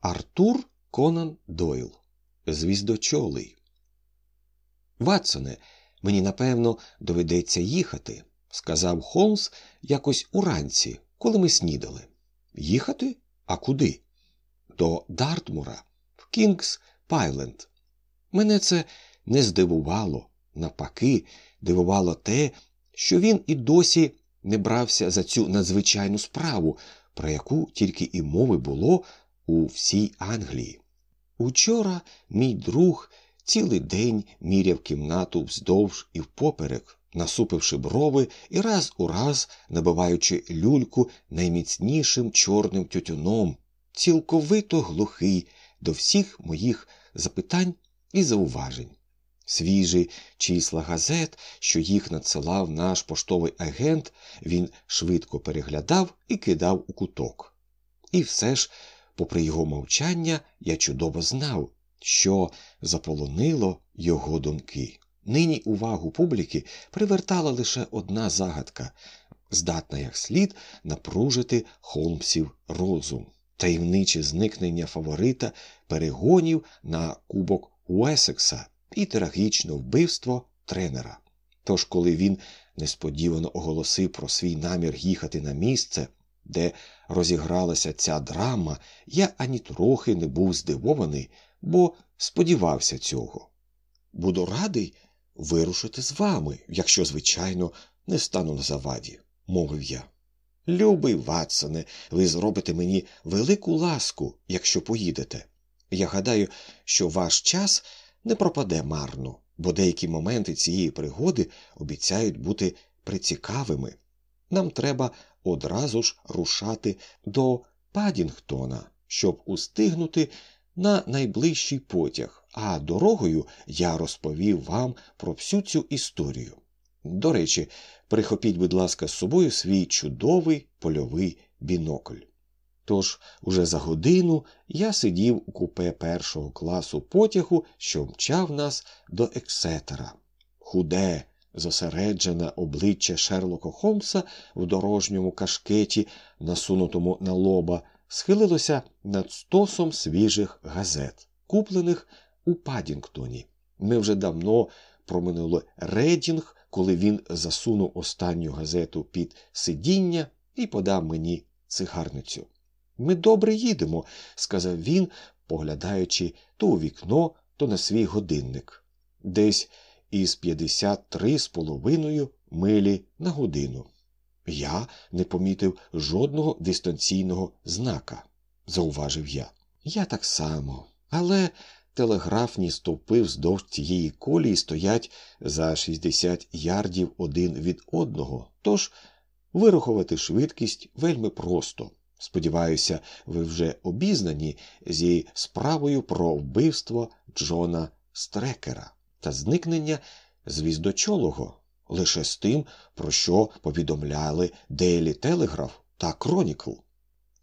Артур Конан Дойл. Звіздочолий. Ватсоне, мені напевно доведеться їхати, сказав Холмс якось уранці, коли ми снідали. Їхати? А куди? До Дартмура, в Кінгс Пайленд. Мене це не здивувало. Навпаки, дивувало те, що він і досі не брався за цю надзвичайну справу, про яку тільки і мови було у всій Англії. Учора мій друг цілий день міряв кімнату вздовж і впоперек, насупивши брови і раз у раз набиваючи люльку найміцнішим чорним тютюном, цілковито глухий до всіх моїх запитань і зауважень. Свіжі числа газет, що їх надсилав наш поштовий агент, він швидко переглядав і кидав у куток. І все ж, попри його мовчання, я чудово знав, що заполонило його думки. Нині увагу публіки привертала лише одна загадка, здатна як слід напружити Холмсів розум, таємниче зникнення фаворита перегонів на кубок Уесекса і трагічне вбивство тренера. Тож, коли він несподівано оголосив про свій намір їхати на місце, де розігралася ця драма, я ані трохи не був здивований, бо сподівався цього. Буду радий вирушити з вами, якщо, звичайно, не стану на заваді, мовив я. Любий Ватсоне, ви зробите мені велику ласку, якщо поїдете. Я гадаю, що ваш час не пропаде марно, бо деякі моменти цієї пригоди обіцяють бути прицікавими. Нам треба одразу ж рушати до Падінгтона, щоб устигнути на найближчий потяг, а дорогою я розповів вам про всю цю історію. До речі, прихопіть, будь ласка, з собою свій чудовий польовий бінокль. Тож уже за годину я сидів у купе першого класу потягу, що мчав нас до Ексетера. Худе, зосереджене обличчя Шерлока Холмса в дорожньому кашкеті, насунутому на лоба, схилилося над стосом свіжих газет, куплених у Падінгтоні. Ми вже давно проминули Редінг, коли він засунув останню газету під сидіння і подав мені цигарницю. Ми добре їдемо, сказав він, поглядаючи то у вікно, то на свій годинник. Десь із 53 з половиною милі на годину. Я не помітив жодного дистанційного знака, зауважив я. Я так само, але телеграфні стовпи вздовж цієї колії стоять за 60 ярдів один від одного, тож вирахувати швидкість вельми просто. Сподіваюся, ви вже обізнані зі справою про вбивство Джона Стрекера та зникнення звіздочолого, лише з тим, про що повідомляли Дейлі Телеграф та Кронікл.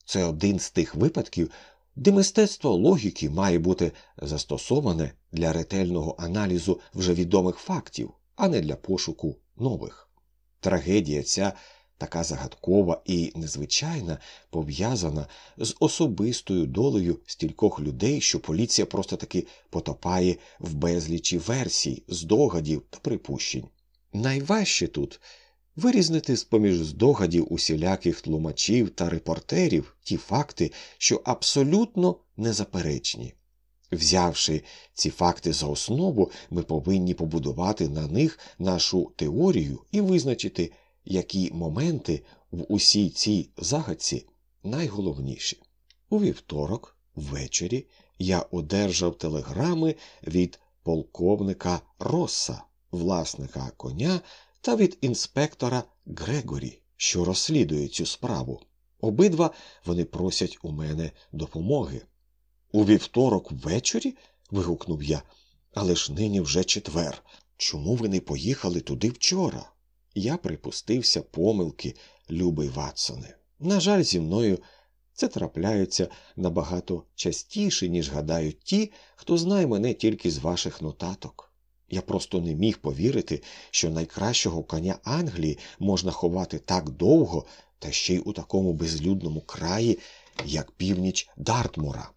Це один з тих випадків, де мистецтво логіки має бути застосоване для ретельного аналізу вже відомих фактів, а не для пошуку нових. Трагедія ця така загадкова і незвичайна, пов'язана з особистою долею стількох людей, що поліція просто таки потопає в безлічі версій, здогадів та припущень. Найважче тут вирізнити з поміж здогадів усіляких тлумачів та репортерів ті факти, що абсолютно незаперечні. Взявши ці факти за основу, ми повинні побудувати на них нашу теорію і визначити, які моменти в усій цій загадці найголовніші. У вівторок, ввечері, я одержав телеграми від полковника Росса, власника коня, та від інспектора Грегорі, що розслідує цю справу. Обидва вони просять у мене допомоги. У вівторок ввечері? вигукнув я. Але ж нині вже четвер. Чому ви не поїхали туди вчора? Я припустився помилки, любий Ватсоне. На жаль, зі мною це трапляється набагато частіше, ніж гадають ті, хто знає мене тільки з ваших нотаток. Я просто не міг повірити, що найкращого коня Англії можна ховати так довго, та ще й у такому безлюдному краї, як північ Дартмура.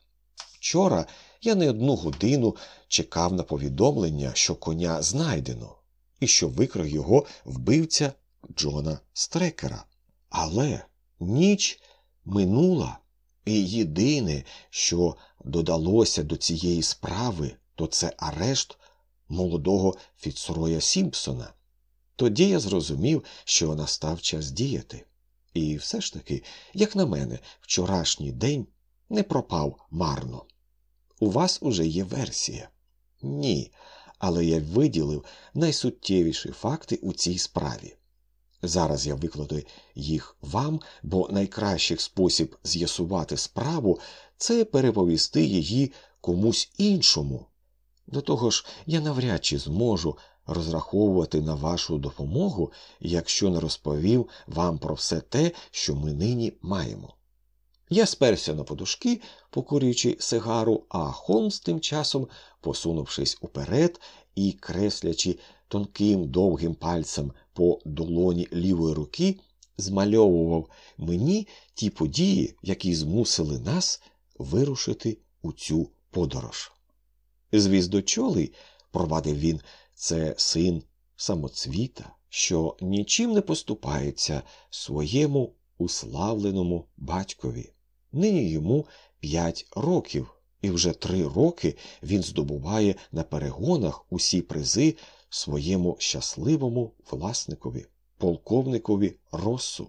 Вчора я не одну годину чекав на повідомлення, що коня знайдено, і що викрав його вбивця Джона Стрекера. Але ніч минула, і єдине, що додалося до цієї справи, то це арешт молодого Фіцроя Сімпсона. Тоді я зрозумів, що настав час діяти. І все ж таки, як на мене, вчорашній день не пропав марно. У вас уже є версія? Ні, але я виділив найсуттєвіші факти у цій справі. Зараз я викладу їх вам, бо найкращий спосіб з'ясувати справу це переповісти її комусь іншому. До того ж, я навряд чи зможу розраховувати на вашу допомогу, якщо не розповів вам про все те, що ми нині маємо. Я сперся на подушки, покурюючи сигару, а Холмс тим часом, посунувшись уперед і креслячи тонким довгим пальцем по долоні лівої руки, змальовував мені ті події, які змусили нас вирушити у цю подорож. Звіздочолий, провадив він, це син самоцвіта, що нічим не поступається своєму уславленому батькові. Нині йому п'ять років, і вже три роки він здобуває на перегонах усі призи своєму щасливому власникові, полковникові Россу.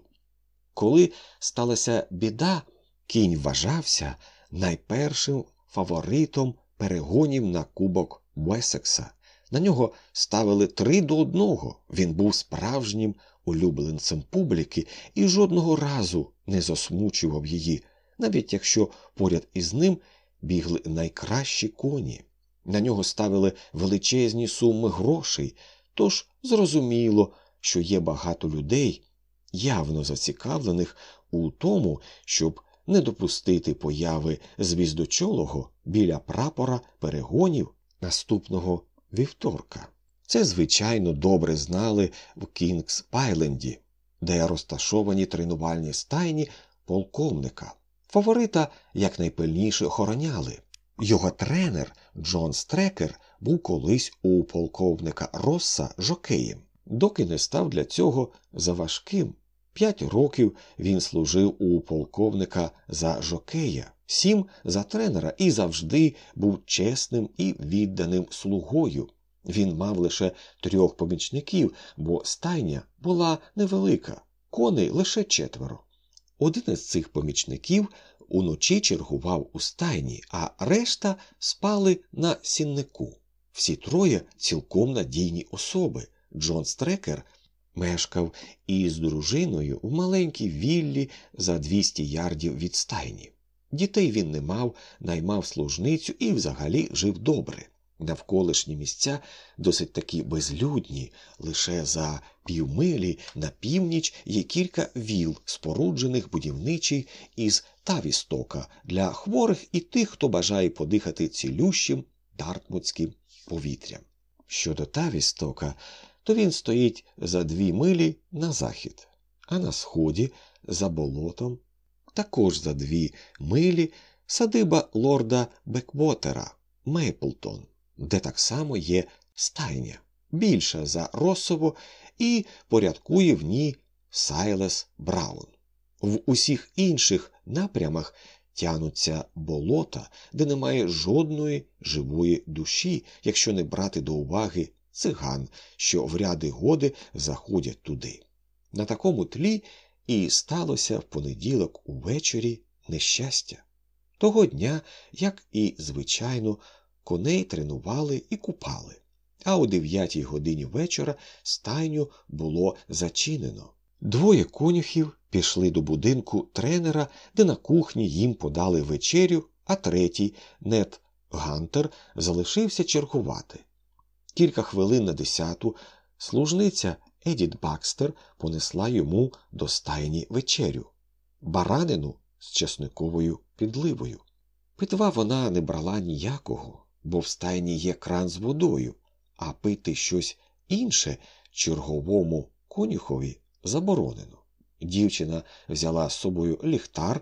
Коли сталася біда, кінь вважався найпершим фаворитом перегонів на кубок Уесекса. На нього ставили три до одного. Він був справжнім улюбленцем публіки і жодного разу не засмучував її, навіть якщо поряд із ним бігли найкращі коні. На нього ставили величезні суми грошей, тож зрозуміло, що є багато людей, явно зацікавлених у тому, щоб не допустити появи звіздочолого біля прапора перегонів наступного вівторка. Це, звичайно, добре знали в Кінгс Пайленді, де розташовані тренувальні стайні полковника. Фаворита якнайпильніше охороняли. Його тренер Джон Стрекер був колись у полковника Росса жокеєм, доки не став для цього заважким. П'ять років він служив у полковника за жокея, сім за тренера і завжди був чесним і відданим слугою. Він мав лише трьох помічників, бо стайня була невелика, коней лише четверо. Один із цих помічників уночі чергував у стайні, а решта спали на сіннику. Всі троє цілком надійні особи. Джон Стрекер мешкав із дружиною в маленькій віллі за 200 ярдів від стайні. Дітей він не мав, наймав служницю і взагалі жив добре. Навколишні місця досить таки безлюдні, лише за півмилі на північ є кілька віл, споруджених будівничий із Тавістока для хворих і тих, хто бажає подихати цілющим дартмутським повітрям. Щодо Тавістока, то він стоїть за дві милі на захід, а на сході, за болотом, також за дві милі садиба лорда Беквотера Мейплтон де так само є стайня, більша за Росово, і порядкує в ній Сайлес Браун. В усіх інших напрямах тянуться болота, де немає жодної живої душі, якщо не брати до уваги циган, що в ряди годи заходять туди. На такому тлі і сталося в понеділок увечері нещастя. Того дня, як і звичайно, коней тренували і купали, а о дев'ятій годині вечора стайню було зачинено. Двоє конюхів пішли до будинку тренера, де на кухні їм подали вечерю, а третій, нет Гантер, залишився чергувати. Кілька хвилин на десяту служниця Едіт Бакстер понесла йому до стайні вечерю, баранину з чесниковою підливою. Питва вона не брала ніякого, бо в стайні є кран з водою, а пити щось інше черговому конюхові заборонено. Дівчина взяла з собою ліхтар,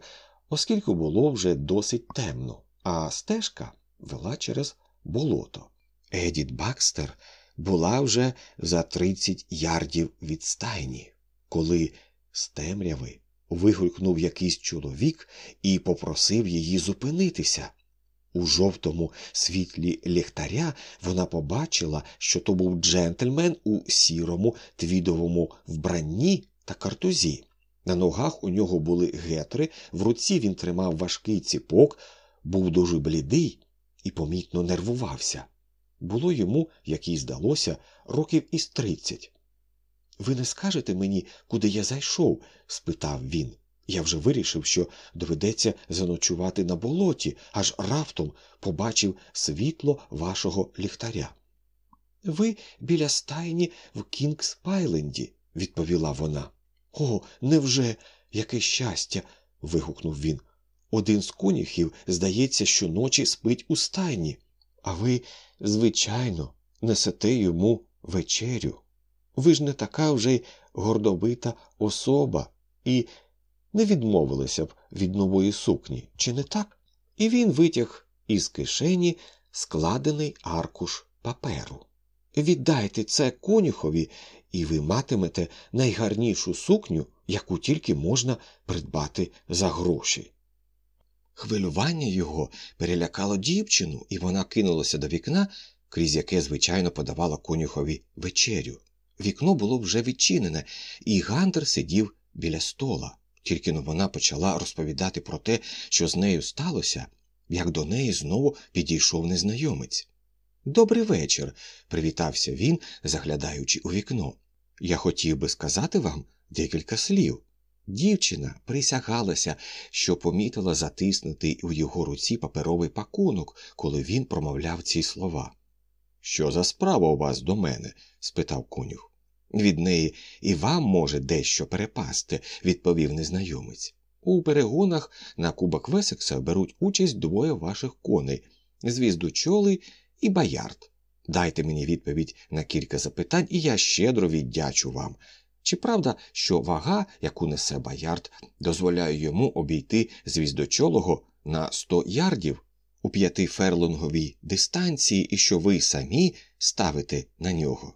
оскільки було вже досить темно, а стежка вела через болото. Едіт Бакстер була вже за 30 ярдів від стайні, коли з темряви вигулькнув якийсь чоловік і попросив її зупинитися. У жовтому світлі ліхтаря вона побачила, що то був джентльмен у сірому твідовому вбранні та картузі. На ногах у нього були гетри, в руці він тримав важкий ціпок, був дуже блідий і помітно нервувався. Було йому, як їй здалося, років із тридцять. Ви не скажете мені, куди я зайшов? спитав він. Я вже вирішив, що доведеться заночувати на болоті, аж раптом побачив світло вашого ліхтаря. Ви біля стайні в Кінгспайленді, відповіла вона. О, невже яке щастя. вигукнув він. Один з коніхів, здається, щоночі спить у стайні, а ви, звичайно, несете йому вечерю. Ви ж не така вже й гордовита особа і не відмовилися б від нової сукні, чи не так? І він витяг із кишені складений аркуш паперу. Віддайте це конюхові, і ви матимете найгарнішу сукню, яку тільки можна придбати за гроші. Хвилювання його перелякало дівчину, і вона кинулася до вікна, крізь яке, звичайно, подавала конюхові вечерю. Вікно було вже відчинене, і Гантер сидів біля стола. Тільки но вона почала розповідати про те, що з нею сталося, як до неї знову підійшов незнайомець. Добрий вечір, привітався він, заглядаючи у вікно. Я хотів би сказати вам декілька слів. Дівчина присягалася, що помітила затиснутий у його руці паперовий пакунок, коли він промовляв ці слова. Що за справа у вас до мене? спитав конюх. Від неї і вам може дещо перепасти, відповів незнайомець. У перегонах на кубок Весекса беруть участь двоє ваших коней звіздучолий і Баярд. Дайте мені відповідь на кілька запитань, і я щедро віддячу вам. Чи правда, що вага, яку несе Баярд, дозволяє йому обійти звіздочолого на 100 ярдів у п'ятиферлонговій дистанції і що ви самі ставите на нього?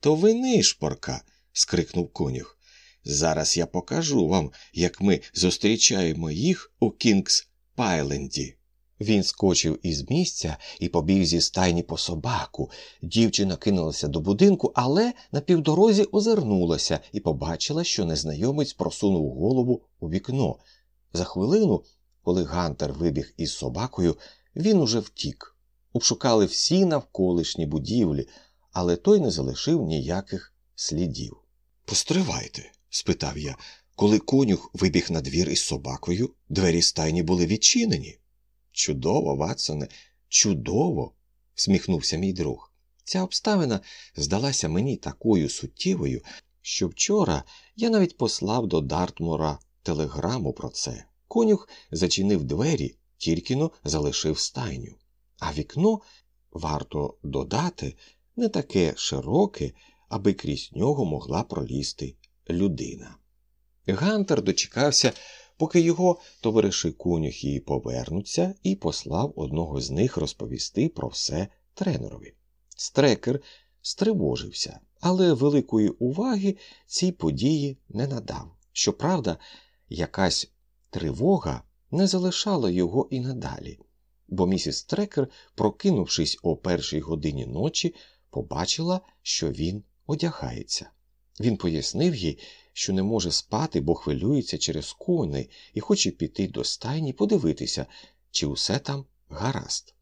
То ви нишпорка. скрикнув конюх. Зараз я покажу вам, як ми зустрічаємо їх у Кінгс Пайленді. Він скочив із місця і побіг зі стайні по собаку. Дівчина кинулася до будинку, але на півдорозі озирнулася і побачила, що незнайомець просунув голову у вікно. За хвилину, коли Гантер вибіг із собакою, він уже втік. Обшукали всі навколишні будівлі, але той не залишив ніяких слідів. Постривайте, спитав я, коли конюх вибіг на двір із собакою, двері стайні були відчинені. Чудово, Ватсоне, чудово, всміхнувся мій друг. Ця обставина здалася мені такою суттєвою, що вчора я навіть послав до Дартмура телеграму про це. Конюх зачинив двері, тільки но залишив стайню. А вікно, варто додати, не таке широке, аби крізь нього могла пролізти людина. Гантер дочекався поки його товариші конюхи повернуться, і послав одного з них розповісти про все тренерові. Стрекер стривожився, але великої уваги цій події не надав. Щоправда, якась тривога не залишала його і надалі, бо місіс Трекер, прокинувшись о першій годині ночі, побачила, що він одягається. Він пояснив їй, що не може спати, бо хвилюється через коней і хоче піти до стайні подивитися, чи усе там гаразд.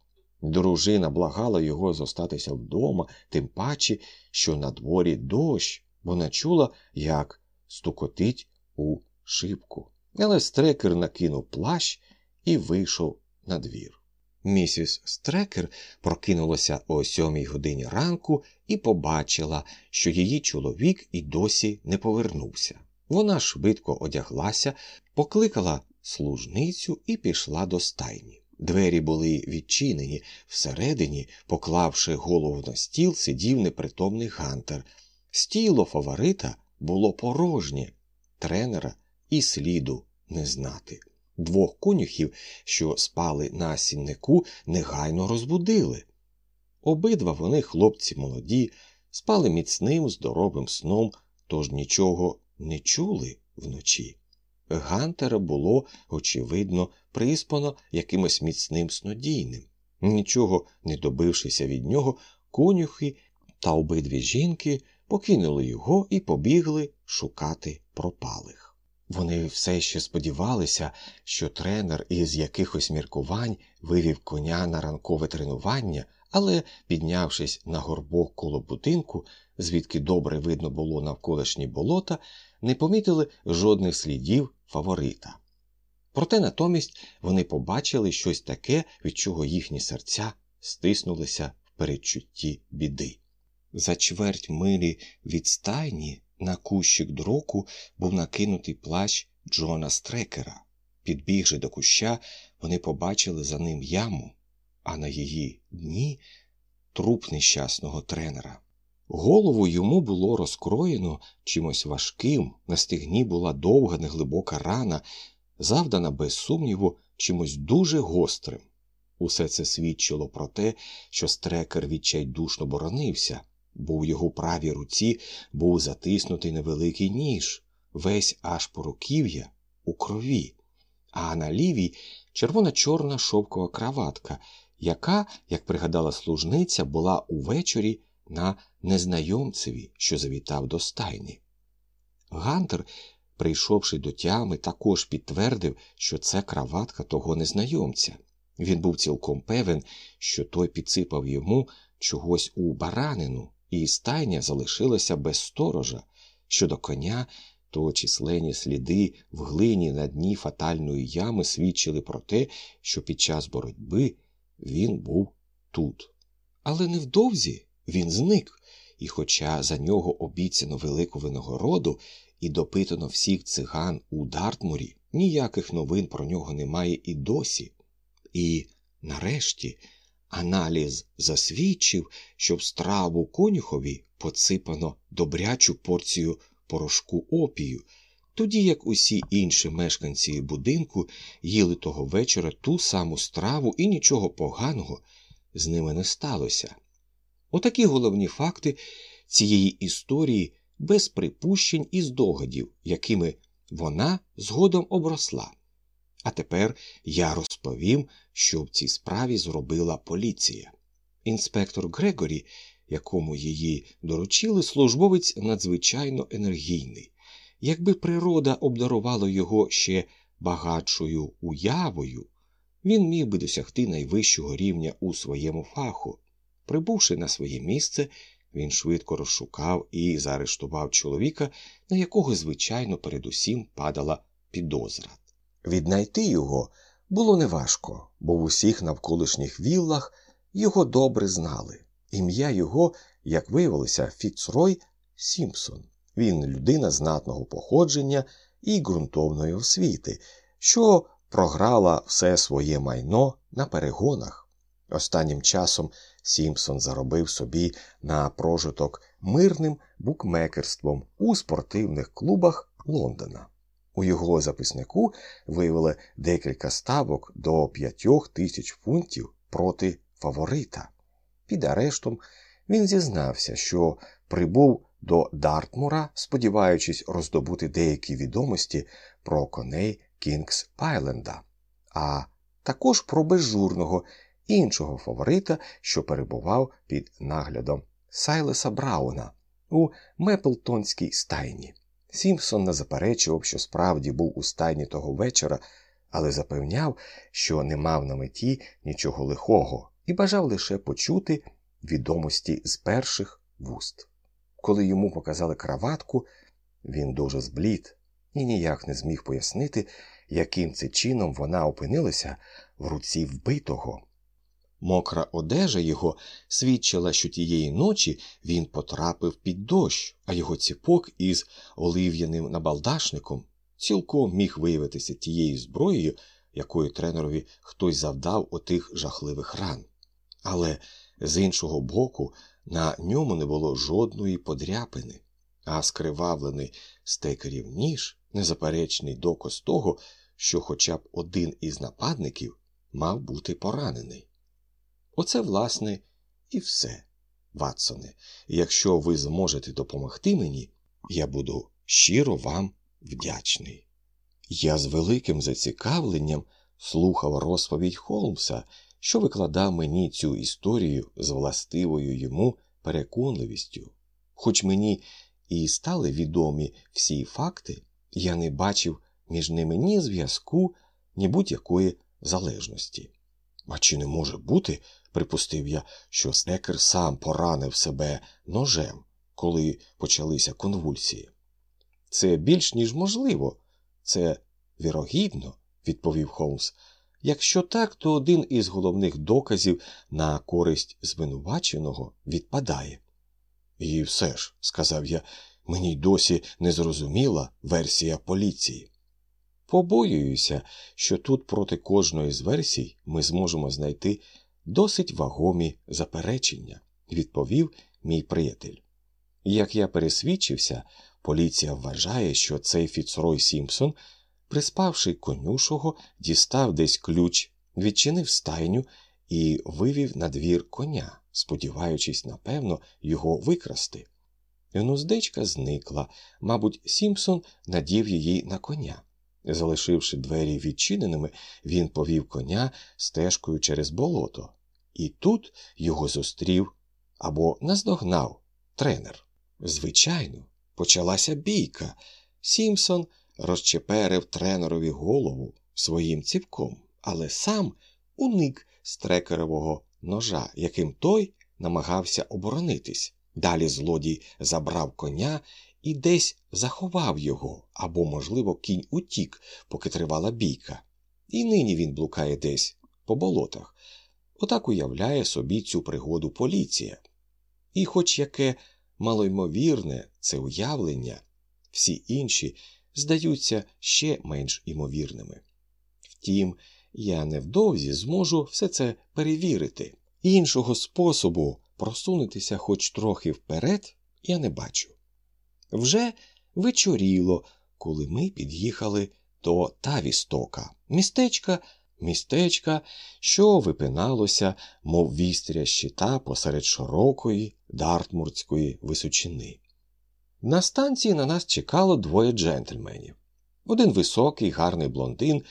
Дружина благала його зостатися вдома, тим паче, що на дворі дощ, вона чула, як стукотить у шибку. Але стрекер накинув плащ і вийшов на двір. Місіс Стрекер прокинулася о сьомій годині ранку і побачила, що її чоловік і досі не повернувся. Вона швидко одяглася, покликала служницю і пішла до стайні. Двері були відчинені, всередині, поклавши голову на стіл, сидів непритомний гантер. Стіло фаворита було порожнє, тренера і сліду не знати. Двох конюхів, що спали на сіннику, негайно розбудили. Обидва вони, хлопці молоді, спали міцним, здоровим сном, тож нічого не чули вночі. Гантера було, очевидно, приспано якимось міцним снодійним. Нічого не добившися від нього, конюхи та обидві жінки покинули його і побігли шукати пропалих. Вони все ще сподівалися, що тренер із якихось міркувань вивів коня на ранкове тренування, але, піднявшись на горбок коло будинку, звідки добре видно було навколишні болота, не помітили жодних слідів фаворита. Проте натомість вони побачили щось таке, від чого їхні серця стиснулися в передчутті біди. За чверть милі від стайні на кущик дроку був накинутий плащ Джона Стрекера. Підбігши до куща, вони побачили за ним яму, а на її дні труп нещасного тренера. Голову йому було розкроєно чимось важким, на стегні була довга, неглибока рана, завдана, без сумніву, чимось дуже гострим. Усе це свідчило про те, що стрекер відчайдушно боронився, бо в його правій руці був затиснутий невеликий ніж, весь аж по руків'я у крові, а на лівій червона-чорна шовкова краватка, яка, як пригадала служниця, була увечері на незнайомцеві, що завітав до стайні. Гантер, прийшовши до тями, також підтвердив, що це краватка того незнайомця. Він був цілком певен, що той підсипав йому чогось у баранину, і стайня залишилася без сторожа. Щодо коня, то численні сліди в глині на дні фатальної ями свідчили про те, що під час боротьби він був тут. Але невдовзі він зник, і, хоча за нього обіцяно велику винагороду і допитано всіх циган у Дартмурі, ніяких новин про нього немає і досі. І, нарешті, аналіз засвідчив, що в страву конюхові поципано добрячу порцію порошку опію, тоді як усі інші мешканці будинку їли того вечора ту саму страву і нічого поганого з ними не сталося. Отакі головні факти цієї історії без припущень і здогадів, якими вона згодом обросла. А тепер я розповім, що в цій справі зробила поліція. Інспектор Грегорі, якому її доручили, службовець надзвичайно енергійний. Якби природа обдарувала його ще багатшою уявою, він міг би досягти найвищого рівня у своєму фаху. Прибувши на своє місце, він швидко розшукав і заарештував чоловіка, на якого, звичайно, передусім падала підозра. Віднайти його було неважко, бо в усіх навколишніх віллах його добре знали. Ім'я його, як виявилося, Фіцрой Сімпсон. Він людина знатного походження і ґрунтовної освіти, що програла все своє майно на перегонах. Останнім часом Сімпсон заробив собі на прожиток мирним букмекерством у спортивних клубах Лондона. У його записнику виявили декілька ставок до п'ятьох тисяч фунтів проти фаворита. Під арештом він зізнався, що прибув до Дартмура, сподіваючись роздобути деякі відомості про коней Кінгс Пайленда, а також про безжурного іншого фаворита, що перебував під наглядом Сайлеса Брауна у Меплтонській стайні. Сімпсон не заперечував, що справді був у стайні того вечора, але запевняв, що не мав на меті нічого лихого і бажав лише почути відомості з перших вуст. Коли йому показали краватку, він дуже зблід і ніяк не зміг пояснити, яким це чином вона опинилася в руці вбитого. Мокра одежа його свідчила, що тієї ночі він потрапив під дощ, а його ціпок із олив'яним набалдашником цілком міг виявитися тією зброєю, якою тренерові хтось завдав отих жахливих ран. Але з іншого боку, на ньому не було жодної подряпини, а скривавлений стекерів ніж незаперечний доказ того, що хоча б один із нападників мав бути поранений. Оце, власне, і все, Ватсоне. Якщо ви зможете допомогти мені, я буду щиро вам вдячний. Я з великим зацікавленням слухав розповідь Холмса, що викладав мені цю історію з властивою йому переконливістю. Хоч мені і стали відомі всі факти, я не бачив між ними ні зв'язку, ні будь-якої залежності. А чи не може бути, припустив я, що стекер сам поранив себе ножем, коли почалися конвульсії? Це більш ніж можливо, це вірогідно, відповів Холмс. Якщо так, то один із головних доказів на користь звинуваченого відпадає. І все ж, сказав я, мені й досі не зрозуміла версія поліції. Побоююся, що тут проти кожної з версій ми зможемо знайти досить вагомі заперечення, відповів мій приятель. Як я пересвідчився, поліція вважає, що цей Фіцрой Сімпсон, приспавши конюшого, дістав десь ключ, відчинив стайню і вивів на двір коня, сподіваючись, напевно, його викрасти. Гнуздечка зникла, мабуть, Сімпсон надів її на коня. Залишивши двері відчиненими, він повів коня стежкою через болото, і тут його зустрів або наздогнав тренер. Звичайно, почалася бійка. Сімпсон розчеперив тренерові голову своїм ціпком, але сам уник стрекерового ножа, яким той намагався оборонитись. Далі злодій забрав коня і десь заховав його, або, можливо, кінь утік, поки тривала бійка. І нині він блукає десь по болотах. Отак уявляє собі цю пригоду поліція. І, хоч яке малоймовірне це уявлення, всі інші здаються ще менш імовірними. Втім, я невдовзі зможу все це перевірити. Іншого способу просунутися хоч трохи вперед я не бачу. Вже вечоріло, коли ми під'їхали до Тавістока, містечка, містечка, що випиналося, мов вістря щита посеред широкої дартмуртської височини. На станції на нас чекало двоє джентльменів. Один високий, гарний блондин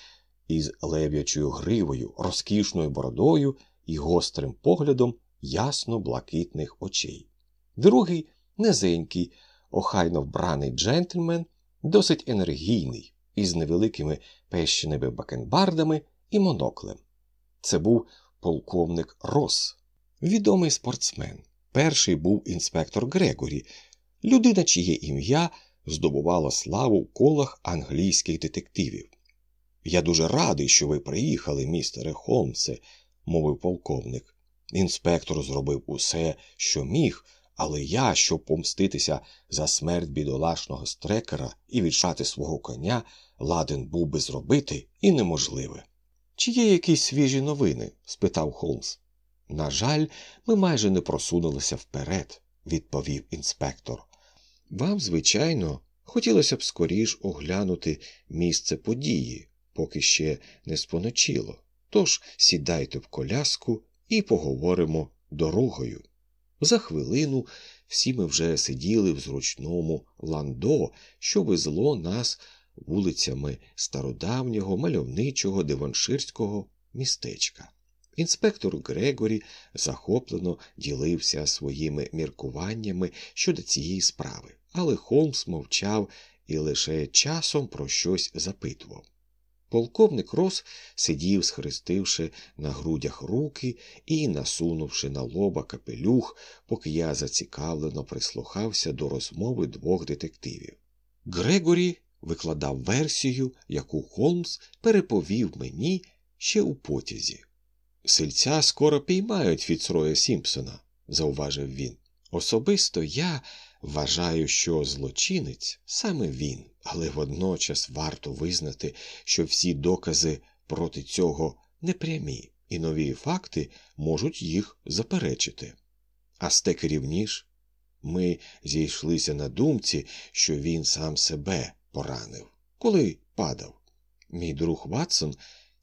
із лев'ячою гривою, розкішною бородою і гострим поглядом ясно блакитних очей. Другий низенький, охайно вбраний джентльмен, досить енергійний, із невеликими пещеними бакенбардами і моноклем. Це був полковник Рос, відомий спортсмен. Перший був інспектор Грегорі, людина, чиє ім'я здобувало славу в колах англійських детективів. Я дуже радий, що ви приїхали, містере Холмсе, мовив полковник. Інспектор зробив усе, що міг, але я, щоб помститися за смерть бідолашного стрекера і відшати свого коня, ладен був би зробити і неможливе. Чи є якісь свіжі новини? спитав Холмс. На жаль, ми майже не просунулися вперед, відповів інспектор. Вам, звичайно, хотілося б скоріш оглянути місце події, поки ще не споночило. Тож сідайте в коляску і поговоримо дорогою. За хвилину всі ми вже сиділи в зручному ландо, що везло нас вулицями стародавнього мальовничого деванширського містечка. Інспектор Грегорі захоплено ділився своїми міркуваннями щодо цієї справи, але Холмс мовчав і лише часом про щось запитував. Полковник Рос сидів, схрестивши на грудях руки і насунувши на лоба капелюх, поки я зацікавлено прислухався до розмови двох детективів. Грегорі викладав версію, яку Холмс переповів мені ще у потязі. Сельця скоро піймають Фіцроя Сімпсона, зауважив він. Особисто я вважаю, що злочинець саме він, але водночас варто визнати, що всі докази проти цього непрямі, і нові факти можуть їх заперечити. А стекерів ніж ми зійшлися на думці, що він сам себе поранив, коли падав. Мій друг Ватсон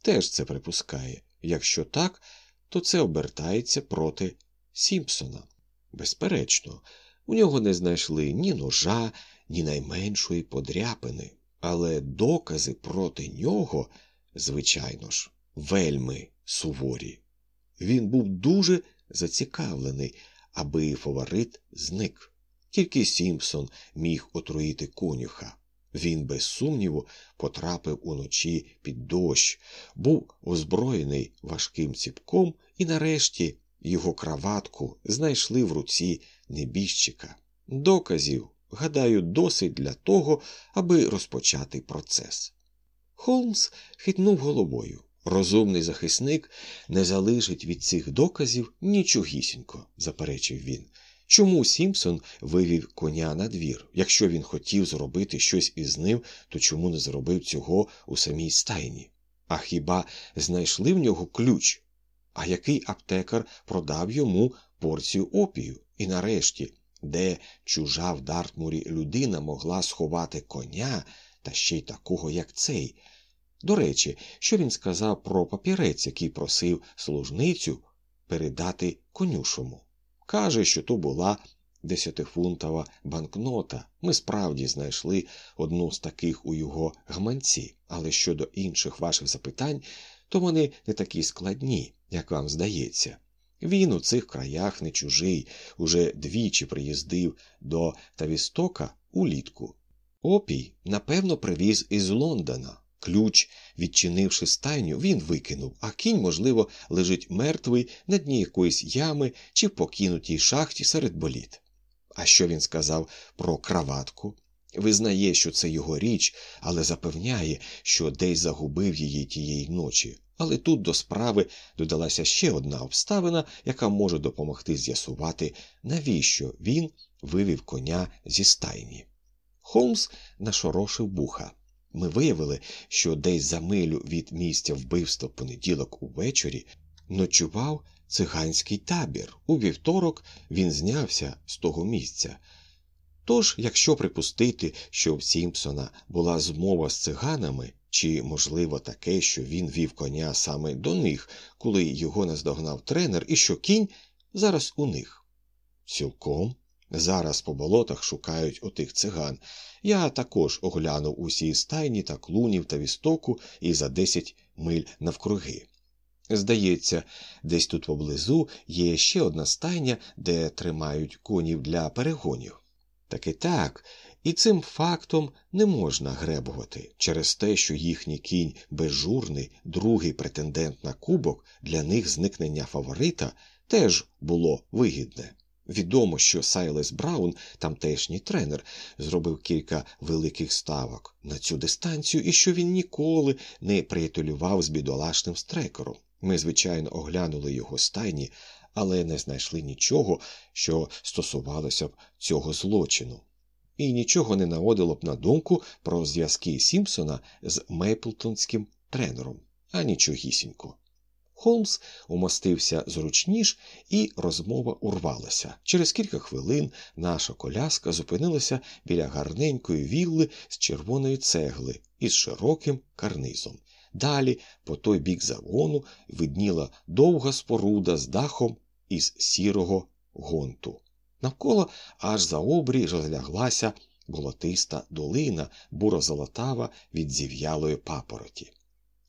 теж це припускає. Якщо так, то це обертається проти Сімпсона. Безперечно, у нього не знайшли ні ножа, ні найменшої подряпини, але докази проти нього, звичайно ж, вельми суворі. Він був дуже зацікавлений, аби фаворит зник. Тільки Сімпсон міг отруїти конюха. Він, без сумніву, потрапив уночі під дощ, був озброєний важким ціпком, і нарешті його краватку знайшли в руці небіжчика. Доказів, гадаю, досить для того, аби розпочати процес. Холмс хитнув головою. Розумний захисник не залишить від цих доказів нічогісінько, заперечив він. Чому Сімпсон вивів коня на двір? Якщо він хотів зробити щось із ним, то чому не зробив цього у самій стайні? А хіба знайшли в нього ключ? А який аптекар продав йому порцію опію? І нарешті, де чужа в Дартмурі людина могла сховати коня, та ще й такого, як цей? До речі, що він сказав про папірець, який просив служницю передати конюшому? Каже, що то була десятифунтова банкнота. Ми справді знайшли одну з таких у його гаманці, але щодо інших ваших запитань, то вони не такі складні, як вам здається. Він у цих краях не чужий, уже двічі приїздив до Тавістока улітку. Опій, напевно, привіз із Лондона. Ключ, відчинивши стайню, він викинув, а кінь, можливо, лежить мертвий на дні якоїсь ями чи в покинутій шахті серед боліт. А що він сказав про краватку? Визнає, що це його річ, але запевняє, що десь загубив її тієї ночі. Але тут до справи додалася ще одна обставина, яка може допомогти з'ясувати, навіщо він вивів коня зі стайні. Холмс нашорошив буха. Ми виявили, що десь за милю від місця вбивства понеділок увечері ночував циганський табір. У вівторок він знявся з того місця. Тож, якщо припустити, що в Сімпсона була змова з циганами, чи, можливо, таке, що він вів коня саме до них, коли його наздогнав тренер, і що кінь зараз у них? Цілком. Зараз по болотах шукають отих циган. Я також оглянув усі стайні та клунів та вістоку і за десять миль навкруги. Здається, десь тут поблизу є ще одна стайня, де тримають конів для перегонів. Таки так, і цим фактом не можна гребувати через те, що їхній кінь безжурний, другий претендент на кубок, для них зникнення фаворита теж було вигідне. Відомо, що Сайлес Браун, тамтешній тренер, зробив кілька великих ставок на цю дистанцію і що він ніколи не приятелював з бідолашним стрекером. Ми, звичайно, оглянули його стайні, але не знайшли нічого, що стосувалося б цього злочину. І нічого не наводило б на думку про зв'язки Сімпсона з Мейплтонським тренером, а нічогісінько. Холмс умостився зручніш, і розмова урвалася. Через кілька хвилин наша коляска зупинилася біля гарненької вілли з червоної цегли із широким карнизом. Далі, по той бік загону, видніла довга споруда з дахом із сірого гонту. Навколо аж за обрій розляглася болотиста долина, буро-золотава від зів'ялої папороті.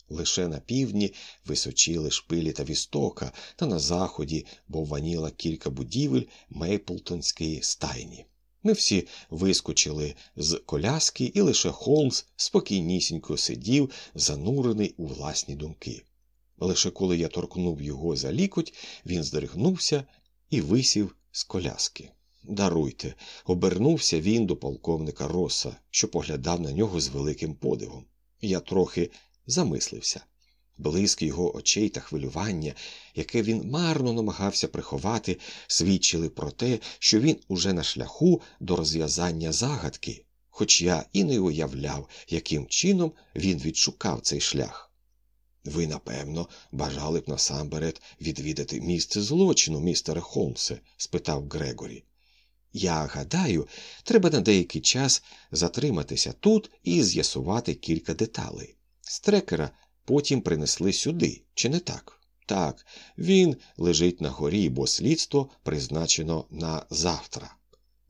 Лише на півдні височили шпилі та вістока, та на заході бовваніла кілька будівель Мейплтонської стайні. Ми всі вискочили з коляски, і лише Холмс спокійнісінько сидів, занурений у власні думки. Лише коли я торкнув його за лікоть, він здригнувся і висів з коляски. Даруйте, обернувся він до полковника Роса, що поглядав на нього з великим подивом. Я трохи замислився. Блиск його очей та хвилювання, яке він марно намагався приховати, свідчили про те, що він уже на шляху до розв'язання загадки, хоч я і не уявляв, яким чином він відшукав цей шлях. Ви, напевно, бажали б насамперед відвідати місце злочину, містере Холмсе? спитав Грегорі. Я гадаю, треба на деякий час затриматися тут і з'ясувати кілька деталей. Стрекера потім принесли сюди, чи не так? Так, він лежить на горі, бо слідство призначено на завтра.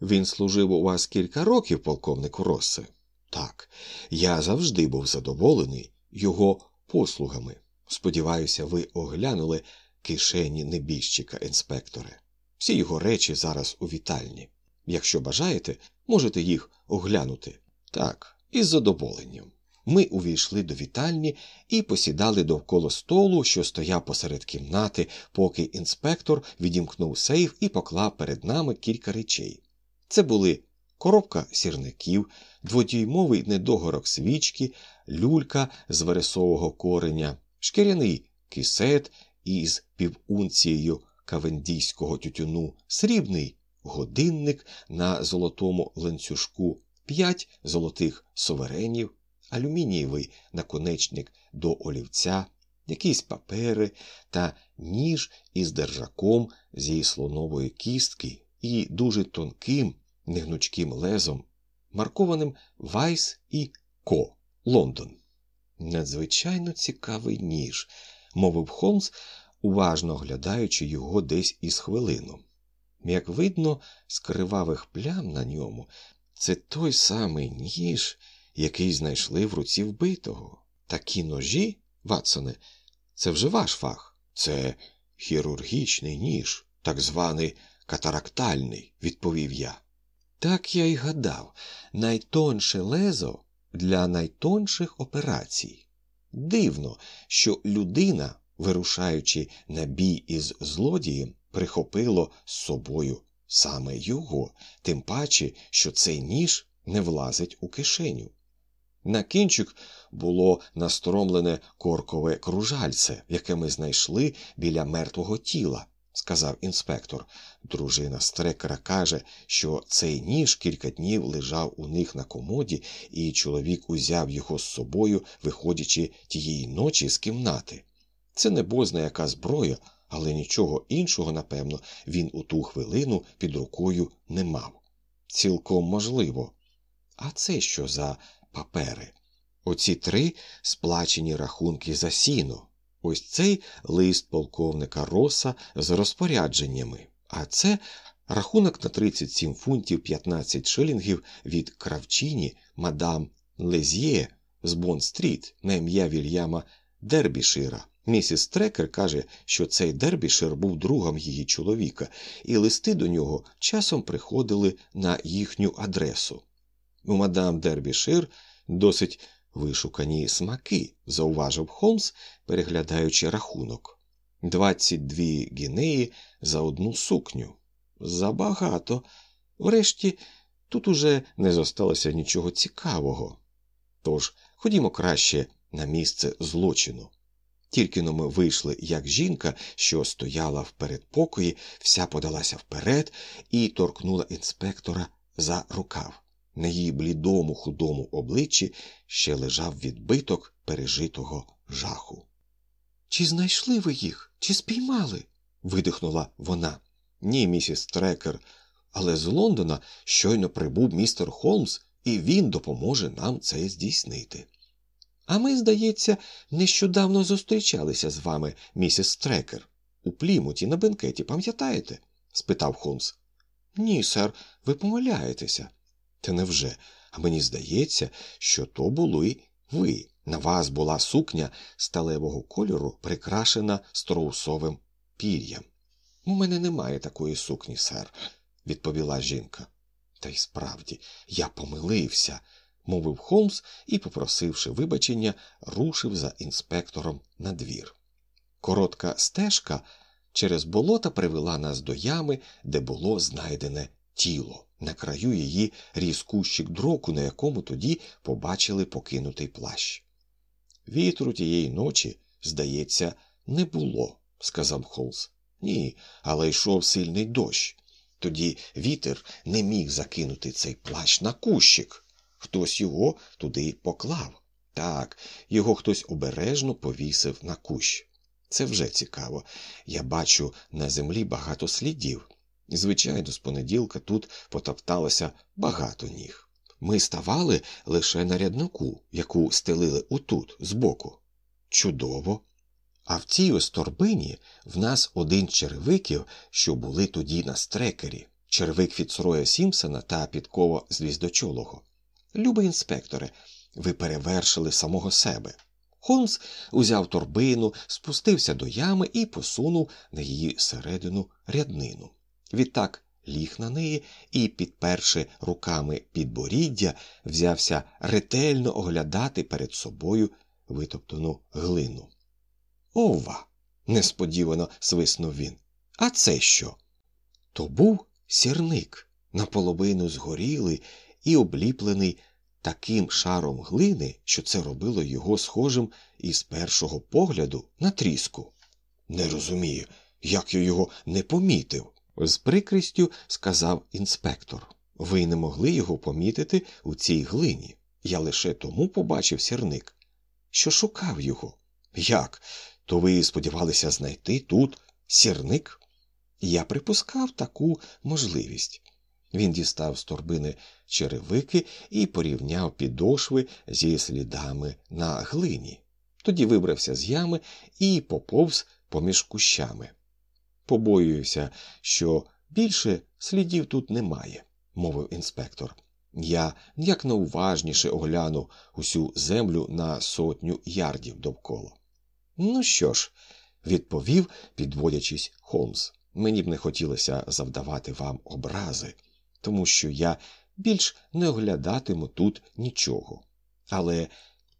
Він служив у вас кілька років, полковнику Россе? Так, я завжди був задоволений його послугами. Сподіваюся, ви оглянули кишені небіжчика, інспекторе. Всі його речі зараз у вітальні. Якщо бажаєте, можете їх оглянути. Так, із задоволенням. Ми увійшли до вітальні і посідали довкола столу, що стояв посеред кімнати, поки інспектор відімкнув сейф і поклав перед нами кілька речей. Це були коробка сірників, дводюймовий недогорок свічки, люлька з вересового кореня, шкіряний кисет із півунцією кавендійського тютюну, срібний годинник на золотому ланцюжку, п'ять золотих суверенів, алюмінієвий наконечник до олівця, якісь папери та ніж із держаком зі слонової кістки і дуже тонким, негнучким лезом, маркованим Вайс і Ко Лондон. Надзвичайно цікавий ніж, мовив Холмс, уважно оглядаючи його десь із хвилину. Як видно, з кривавих плям на ньому це той самий ніж, який знайшли в руці вбитого. Такі ножі, Ватсоне, це вже ваш фах, це хірургічний ніж, так званий катарактальний, відповів я. Так я й гадав, найтонше лезо для найтонших операцій. Дивно, що людина, вирушаючи на бій із злодієм, прихопило з собою саме його, тим паче, що цей ніж не влазить у кишеню. На кінчик було настромлене коркове кружальце, яке ми знайшли біля мертвого тіла, сказав інспектор. Дружина стрекера каже, що цей ніж кілька днів лежав у них на комоді, і чоловік узяв його з собою, виходячи тієї ночі з кімнати. Це не бозна яка зброя, але нічого іншого, напевно, він у ту хвилину під рукою не мав. Цілком можливо. А це що за папери? Оці три сплачені рахунки за сіно. Ось цей лист полковника Роса з розпорядженнями, а це рахунок на 37 фунтів 15 шилінгів від кравчині мадам Лезьє з Бонд-стріт на ім'я Вільяма Дербішира. Місіс Трекер каже, що цей Дербішир був другом її чоловіка, і листи до нього часом приходили на їхню адресу. У мадам Дербішир досить вишукані смаки, зауважив Холмс, переглядаючи рахунок. Двадцять дві гінеї за одну сукню. Забагато. Врешті тут уже не зосталося нічого цікавого. Тож ходімо краще на місце злочину. Тільки но ми вийшли, як жінка, що стояла в передпокої, вся подалася вперед і торкнула інспектора за рукав. На її блідому худому обличчі ще лежав відбиток пережитого жаху. Чи знайшли ви їх, чи спіймали? видихнула вона. Ні, місіс Трекер, але з Лондона щойно прибув містер Холмс, і він допоможе нам це здійснити. А ми, здається, нещодавно зустрічалися з вами, місіс Трекер, у плімуті на бенкеті, пам'ятаєте? спитав Холмс. Ні, сер, ви помиляєтеся. Та невже? А мені здається, що то були ви. На вас була сукня сталевого кольору, прикрашена строусовим пір'ям. У мене немає такої сукні, сер, відповіла жінка. Та й справді, я помилився, мовив Холмс і, попросивши вибачення, рушив за інспектором на двір. Коротка стежка через болота привела нас до ями, де було знайдене тіло. На краю її ріс кущик дроку, на якому тоді побачили покинутий плащ. Вітру тієї ночі, здається, не було, сказав Холс. Ні, але йшов сильний дощ. Тоді вітер не міг закинути цей плащ на кущик. Хтось його туди поклав. Так, його хтось обережно повісив на кущ. Це вже цікаво. Я бачу на землі багато слідів. Звичайно, з понеділка тут потопталося багато ніг. Ми ставали лише на ряднику, яку стелили отут, збоку. Чудово. А в цій ось торбині в нас один черевиків, що були тоді на стрекері, червик Фіцроя Сімпсона та підкова звіздочолого. Любий інспекторе, ви перевершили самого себе. Холмс узяв торбину, спустився до ями і посунув на її середину ряднину. Відтак ліг на неї і, підперши руками підборіддя, взявся ретельно оглядати перед собою витоптану глину. Ова. несподівано свиснув він. А це що? То був сірник, наполовину згорілий і обліплений таким шаром глини, що це робило його схожим із першого погляду на тріску. Не розумію, як я його не помітив, з прикрістю сказав інспектор. Ви не могли його помітити у цій глині. Я лише тому побачив сірник, що шукав його. Як? То ви сподівалися знайти тут сірник? Я припускав таку можливість. Він дістав з торбини черевики і порівняв підошви зі слідами на глині. Тоді вибрався з ями і поповз поміж кущами. Побоююся, що більше слідів тут немає, мовив інспектор. Я якнауважніше оглянув усю землю на сотню ярдів довкола. Ну що ж, відповів, підводячись Холмс, мені б не хотілося завдавати вам образи, тому що я більш не оглядатиму тут нічого. Але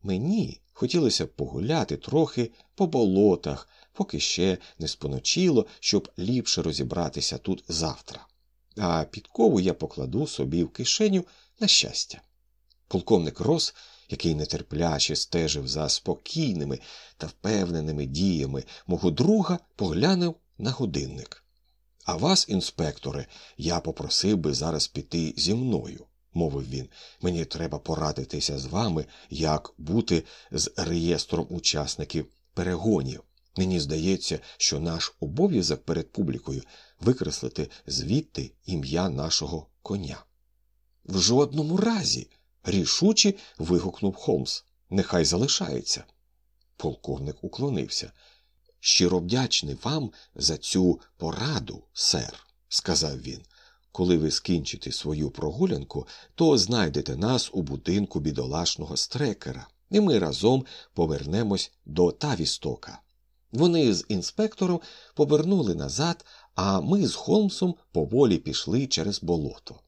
мені хотілося б погуляти трохи по болотах, поки ще не споночило, щоб ліпше розібратися тут завтра. А підкову я покладу собі в кишеню на щастя. Полковник Рос, який нетерпляче стежив за спокійними та впевненими діями мого друга, поглянув на годинник. А вас, інспекторе, я попросив би зараз піти зі мною, мовив він. Мені треба порадитися з вами, як бути з реєстром учасників перегонів. Мені здається, що наш обов'язок перед публікою викреслити звідти ім'я нашого коня. В жодному разі. рішуче вигукнув Холмс. Нехай залишається. Полковник уклонився. Щиро вдячний вам за цю пораду, сер, сказав він. Коли ви скінчите свою прогулянку, то знайдете нас у будинку бідолашного стрекера, і ми разом повернемось до Тавістока. Вони з інспектором повернули назад, а ми з Холмсом поволі пішли через болото.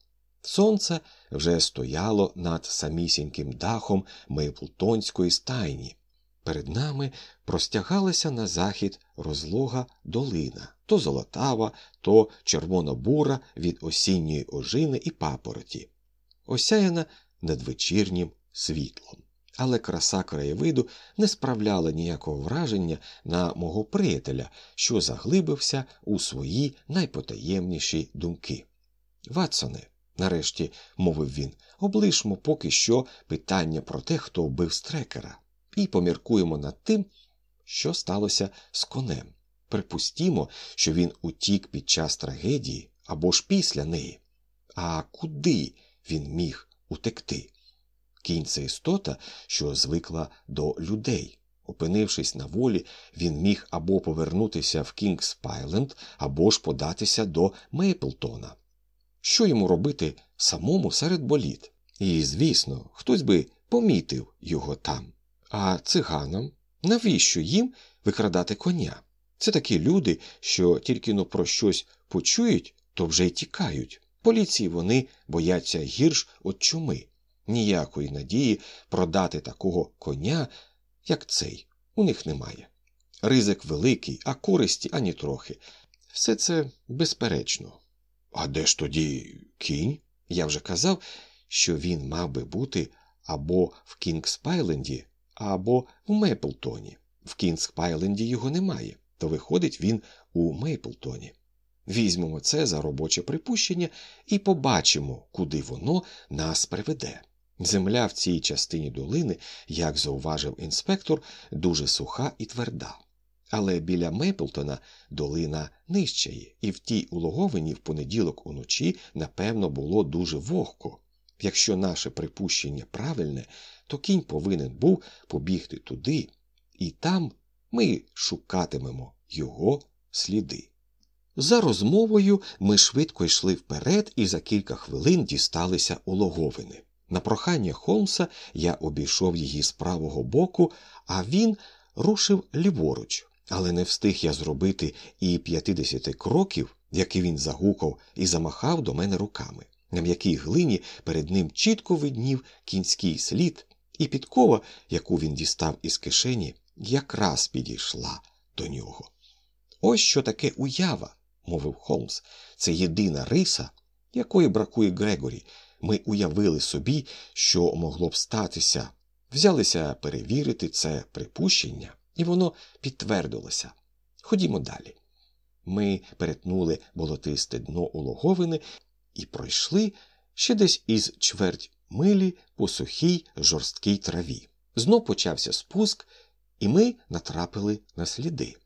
Сонце вже стояло над самісіньким дахом Мейплтонської стайні. Перед нами простягалася на захід розлога долина, то золотава, то червоно-бура від осінньої ожини і папороті, осяяна надвечірнім світлом. Але краса краєвиду не справляла ніякого враження на мого приятеля, що заглибився у свої найпотаємніші думки. Ватсоне, нарешті мовив він, облишмо поки що питання про те, хто вбив стрекера і поміркуємо над тим, що сталося з конем. Припустімо, що він утік під час трагедії або ж після неї. А куди він міг утекти? Кінь це істота, що звикла до людей. Опинившись на волі, він міг або повернутися в Кінгс Пайленд, або ж податися до Мейплтона. Що йому робити самому серед боліт? І, звісно, хтось би помітив його там. А циганам навіщо їм викрадати коня? Це такі люди, що тільки но про щось почують, то вже й тікають. Поліції вони бояться гірш от чуми. Ніякої надії продати такого коня, як цей, у них немає. Ризик великий, а користі ані трохи. Все це безперечно. А де ж тоді кінь? Я вже казав, що він мав би бути або в Кінгспайленді, або в Мейплтоні. В Кінгспайленді його немає, то виходить він у Мейплтоні. Візьмемо це за робоче припущення і побачимо, куди воно нас приведе. Земля в цій частині долини, як зауважив інспектор, дуже суха і тверда. Але біля Мейплтона долина нижчає, і в тій улоговині в понеділок уночі, напевно, було дуже вогко. Якщо наше припущення правильне, то кінь повинен був побігти туди, і там ми шукатимемо його сліди. За розмовою ми швидко йшли вперед і за кілька хвилин дісталися у логовини. На прохання Холмса я обійшов її з правого боку, а він рушив ліворуч, але не встиг я зробити і п'ятдесяти кроків, які він загукав і замахав до мене руками. На м'якій глині перед ним чітко виднів кінський слід, і підкова, яку він дістав із кишені, якраз підійшла до нього. Ось що таке уява, мовив Холмс. Це єдина риса, якої бракує Грегорі. Ми уявили собі, що могло б статися, взялися перевірити це припущення, і воно підтвердилося. Ходімо далі. Ми перетнули болотисте дно улоговини і пройшли ще десь із чверть милі по сухій жорсткій траві. Знов почався спуск, і ми натрапили на сліди.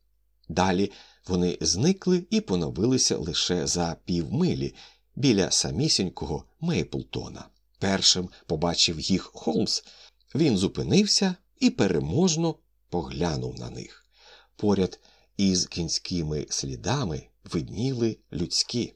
Далі вони зникли і поновилися лише за півмилі біля самісінького Мейплтона. Першим побачив їх Холмс. Він зупинився і переможно поглянув на них. Поряд із кінськими слідами видніли людські.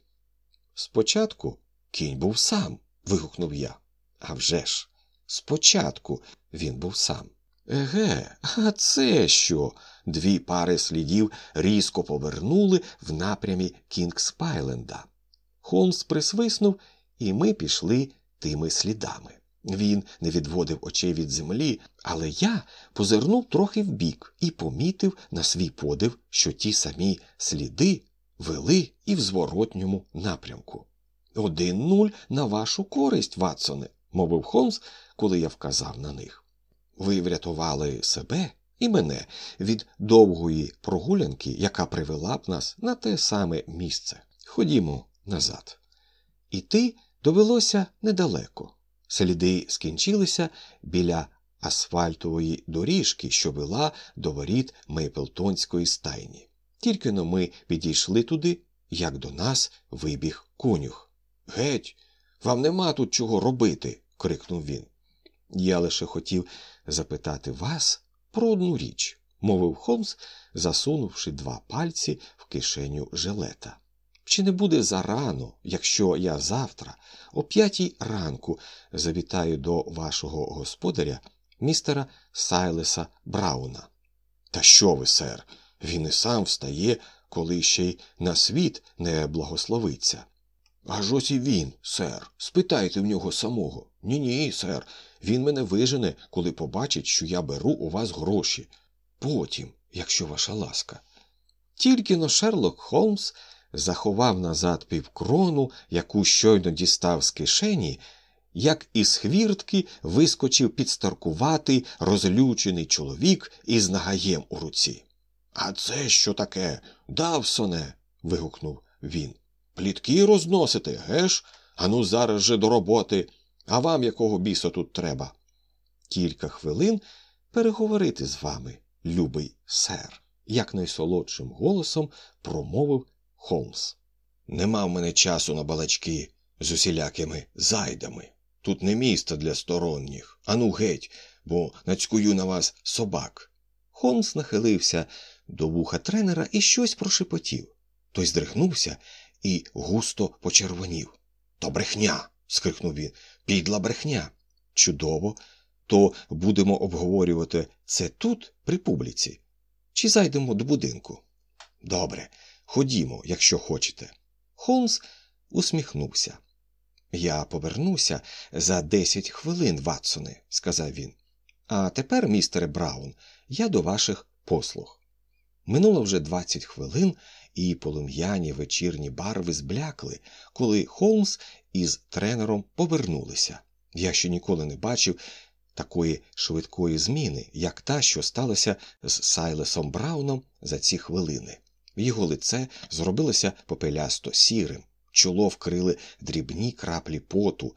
Спочатку кінь був сам. вигукнув я. «А вже ж, спочатку він був сам. Еге, а це що? Дві пари слідів різко повернули в напрямі Кінгспайленда. Холмс присвиснув, і ми пішли тими слідами. Він не відводив очей від землі, але я позирнув трохи вбік і помітив на свій подив, що ті самі сліди вели і в зворотньому напрямку. Один нуль на вашу користь, Ватсоне, мовив Холмс, коли я вказав на них. Ви врятували себе і мене від довгої прогулянки, яка привела б нас на те саме місце. Ходімо назад. Іти довелося недалеко. Сліди скінчилися біля асфальтової доріжки, що вела до воріт Мейплтонської стайні. Тільки но ми підійшли туди, як до нас вибіг конюх. Геть, вам нема тут чого робити, крикнув він. Я лише хотів запитати вас про одну річ, мовив Холмс, засунувши два пальці в кишеню жилета. Чи не буде зарано, якщо я завтра, о п'ятій ранку, завітаю до вашого господаря, містера Сайлеса Брауна? Та що ви, сер? Він і сам встає, коли ще й на світ не благословиться. Аж ось і він, сер, спитайте в нього самого. Ні, ні, сер. Він мене вижене, коли побачить, що я беру у вас гроші. Потім, якщо ваша ласка. Тільки но Шерлок Холмс заховав назад півкрону, яку щойно дістав з кишені, як із хвіртки вискочив підстаркуватий, розлючений чоловік із нагаєм у руці. А це що таке? Давсоне. вигукнув він. Плітки розносите, геш? Ану зараз же до роботи. А вам якого біса тут треба? Кілька хвилин переговорити з вами, любий сер, якнайсолодшим голосом промовив Холмс. Нема в мене часу на балачки з усілякими зайдами. Тут не місце для сторонніх. Ану геть, бо нацькую на вас собак. Холмс нахилився до вуха тренера і щось прошепотів. Той здригнувся і густо почервонів. То брехня. скрикнув він. Підла брехня. Чудово. То будемо обговорювати це тут, при публіці, чи зайдемо до будинку? Добре, ходімо, якщо хочете. Холмс усміхнувся. Я повернуся за десять хвилин, Ватсоне, сказав він. А тепер, містере Браун, я до ваших послуг. Минуло вже двадцять хвилин, і полум'яні вечірні барви зблякли, коли Холмс із тренером повернулися. Я ще ніколи не бачив такої швидкої зміни, як та, що сталося з Сайлесом Брауном за ці хвилини. Його лице зробилося попелясто сірим, чоло вкрили дрібні краплі поту,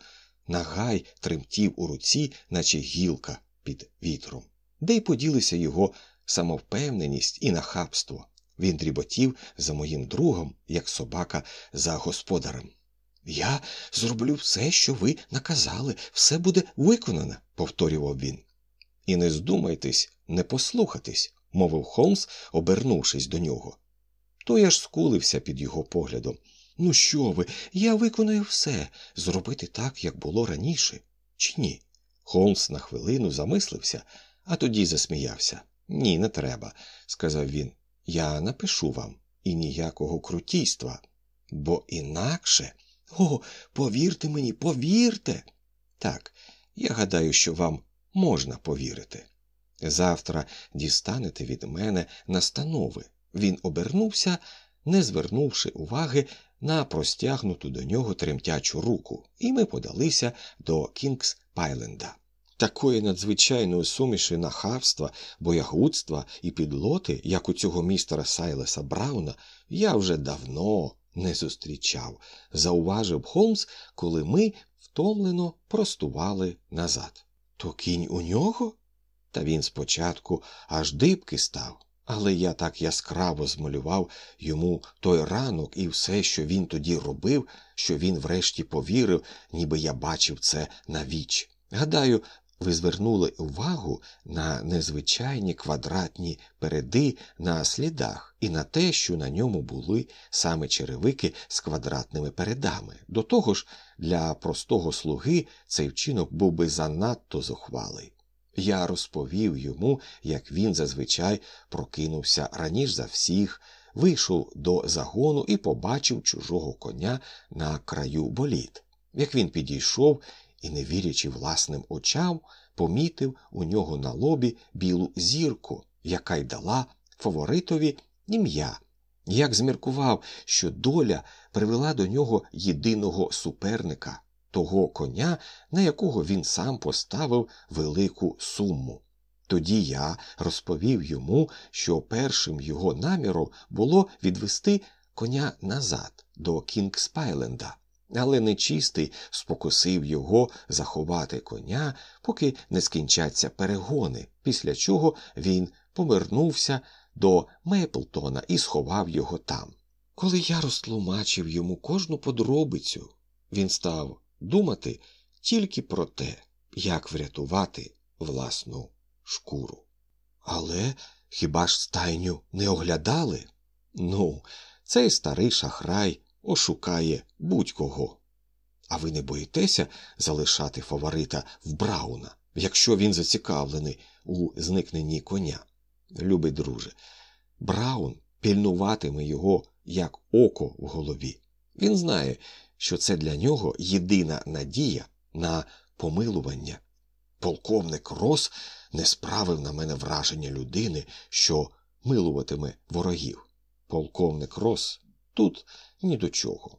нагай тремтів у руці, наче гілка під вітром, де й поділися його самовпевненість і нахабство. Він дріботів за моїм другом, як собака за господарем. Я зроблю все, що ви наказали, все буде виконано, повторював він. І не здумайтесь, не послухатись, мовив Холмс, обернувшись до нього. То я ж скулився під його поглядом. Ну, що ви, я виконую все зробити так, як було раніше, чи ні? Холмс на хвилину замислився, а тоді засміявся. Ні, не треба, сказав він. Я напишу вам і ніякого крутійства. Бо інакше. О, повірте мені, повірте. Так, я гадаю, що вам можна повірити. Завтра дістанете від мене настанови. Він обернувся, не звернувши уваги на простягнуту до нього тремтячу руку, і ми подалися до Кінгс Пайленда. Такої надзвичайної суміші нахабства, боягудства і підлоти, як у цього містера Сайлеса Брауна, я вже давно не зустрічав, зауважив Холмс, коли ми втомлено простували назад. То кінь у нього? Та він спочатку аж дибки став, але я так яскраво змалював йому той ранок і все, що він тоді робив, що він врешті повірив, ніби я бачив це на віч. Гадаю, ви звернули увагу на незвичайні квадратні переди на слідах і на те, що на ньому були саме черевики з квадратними передами. До того ж, для простого слуги цей вчинок був би занадто зухвалий. Я розповів йому, як він зазвичай прокинувся раніше за всіх, вийшов до загону і побачив чужого коня на краю боліт. Як він підійшов і, не вірячи власним очам, помітив у нього на лобі білу зірку, яка й дала фаворитові ім'я. Як зміркував, що доля привела до нього єдиного суперника, того коня, на якого він сам поставив велику суму. Тоді я розповів йому, що першим його наміром було відвести коня назад до Кінгспайленда, але нечистий спокусив його заховати коня, поки не скінчаться перегони, після чого він повернувся до Мейплтона і сховав його там. Коли я розтлумачив йому кожну подробицю, він став думати тільки про те, як врятувати власну шкуру. Але хіба ж стайню не оглядали? Ну, цей старий шахрай ошукає будь-кого. А ви не боїтеся залишати фаворита в Брауна, якщо він зацікавлений у зникненні коня? Любий друже, Браун пільнуватиме його як око в голові. Він знає, що це для нього єдина надія на помилування. Полковник Рос не справив на мене враження людини, що милуватиме ворогів. Полковник Рос тут ні до чого.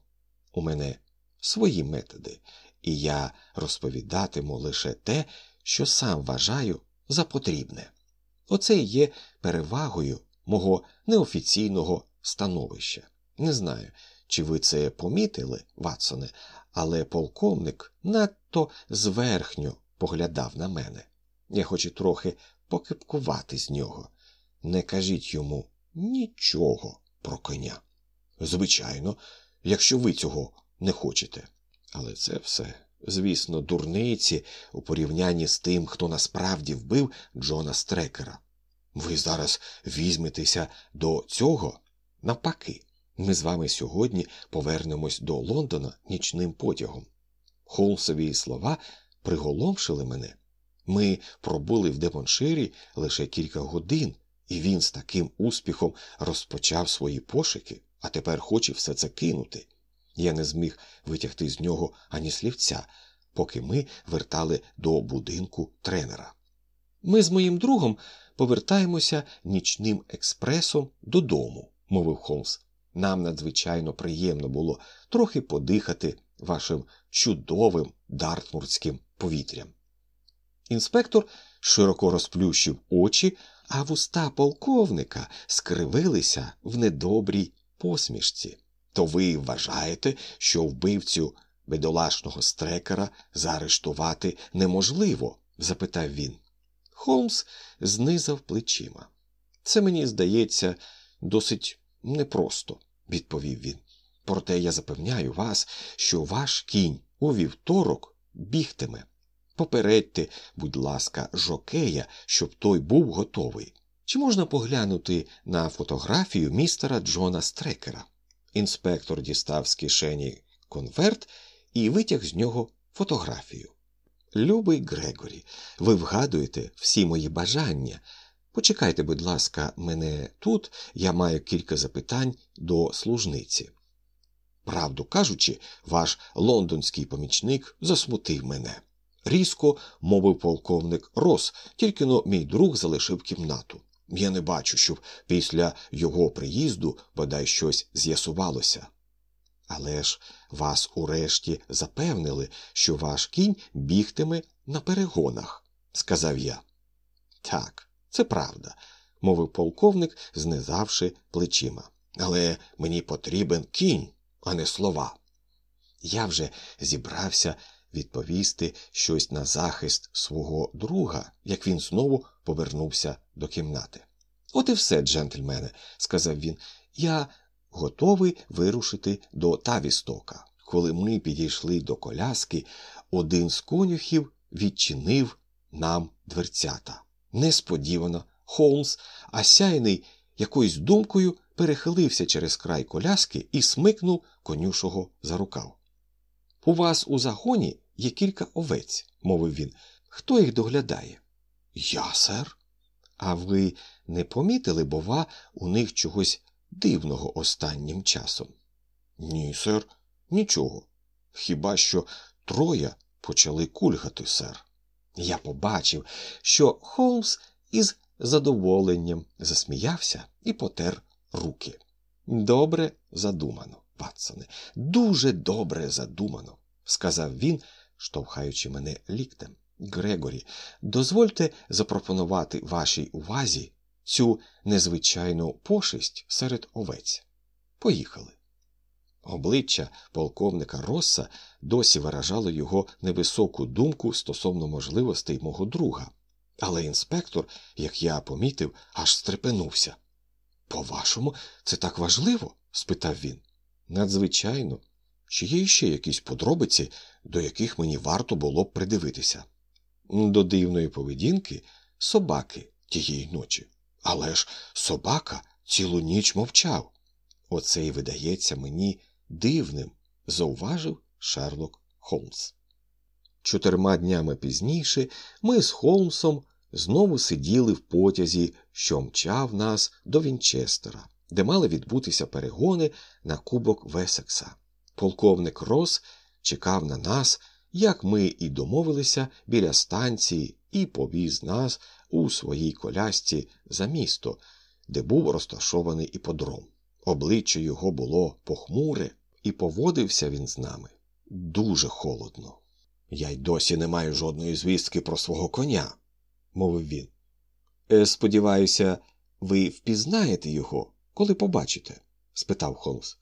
У мене свої методи, і я розповідатиму лише те, що сам вважаю за потрібне. Оце і є перевагою мого неофіційного становища. Не знаю, чи ви це помітили, Ватсоне, але полковник надто зверхньо поглядав на мене. Я хочу трохи покипкувати з нього. Не кажіть йому нічого про коня. Звичайно, якщо ви цього не хочете. Але це все, звісно, дурниці у порівнянні з тим, хто насправді вбив Джона Стрекера. Ви зараз візьметеся до цього навпаки. Ми з вами сьогодні повернемось до Лондона нічним потягом. Холмсові слова приголомшили мене. Ми пробули в Демонширі лише кілька годин, і він з таким успіхом розпочав свої пошуки, а тепер хоче все це кинути. Я не зміг витягти з нього ані слівця, поки ми вертали до будинку тренера. Ми з моїм другом повертаємося нічним експресом додому, мовив Холмс. Нам надзвичайно приємно було трохи подихати вашим чудовим дартмуртським повітрям. Інспектор широко розплющив очі, а вуста полковника скривилися в недобрій посмішці. То ви вважаєте, що вбивцю бедолашного стрекера заарештувати неможливо? запитав він. Холмс знизав плечима. Це мені здається досить непросто, відповів він. Проте я запевняю вас, що ваш кінь у вівторок бігтиме. Попередьте, будь ласка, жокея, щоб той був готовий. Чи можна поглянути на фотографію містера Джона Стрекера? Інспектор дістав з кишені конверт і витяг з нього фотографію. Любий Грегорі, ви вгадуєте всі мої бажання. Почекайте, будь ласка, мене тут, я маю кілька запитань до служниці. Правду кажучи, ваш лондонський помічник засмутив мене. Різко мовив полковник Рос, тільки но мій друг залишив кімнату. Я не бачу, щоб після його приїзду бодай щось з'ясувалося. Але ж вас урешті запевнили, що ваш кінь бігтиме на перегонах, сказав я. Так, це правда, мовив полковник, знизавши плечима. Але мені потрібен кінь, а не слова. Я вже зібрався відповісти щось на захист свого друга, як він знову повернувся до кімнати. От і все, джентльмене, сказав він, я готовий вирушити до Тавістока. Коли ми підійшли до коляски, один з конюхів відчинив нам дверцята. Несподівано Холмс, осяяний якоюсь думкою, перехилився через край коляски і смикнув конюшого за рукав. У вас у загоні є кілька овець, мовив він. Хто їх доглядає? Я, сер. А ви не помітили, бова, у них чогось дивного останнім часом? Ні, сер, нічого. Хіба що троє почали кульгати, сер. Я побачив, що Холмс із задоволенням засміявся і потер руки. Добре задумано, Ватсоне, дуже добре задумано, сказав він, штовхаючи мене ліктем. Грегорі, дозвольте запропонувати вашій увазі цю незвичайну пошесть серед овець. Поїхали. Обличчя полковника Росса досі виражало його невисоку думку стосовно можливостей мого друга, але інспектор, як я помітив, аж стрепенувся. По вашому, це так важливо? спитав він. Надзвичайно, чи є ще якісь подробиці, до яких мені варто було б придивитися? До дивної поведінки собаки тієї ночі. Але ж собака цілу ніч мовчав. Оце й видається мені дивним, зауважив Шерлок Холмс. Чотирма днями пізніше ми з Холмсом знову сиділи в потязі, що мчав нас до Вінчестера, де мали відбутися перегони на кубок Весекса. Полковник Рос чекав на нас, як ми і домовилися біля станції, і повіз нас у своїй колясці за місто, де був розташований іподром. Обличчя його було похмуре, і поводився він з нами дуже холодно. Я й досі не маю жодної звістки про свого коня, мовив він. «Е, сподіваюся, ви впізнаєте його, коли побачите? спитав Холмс.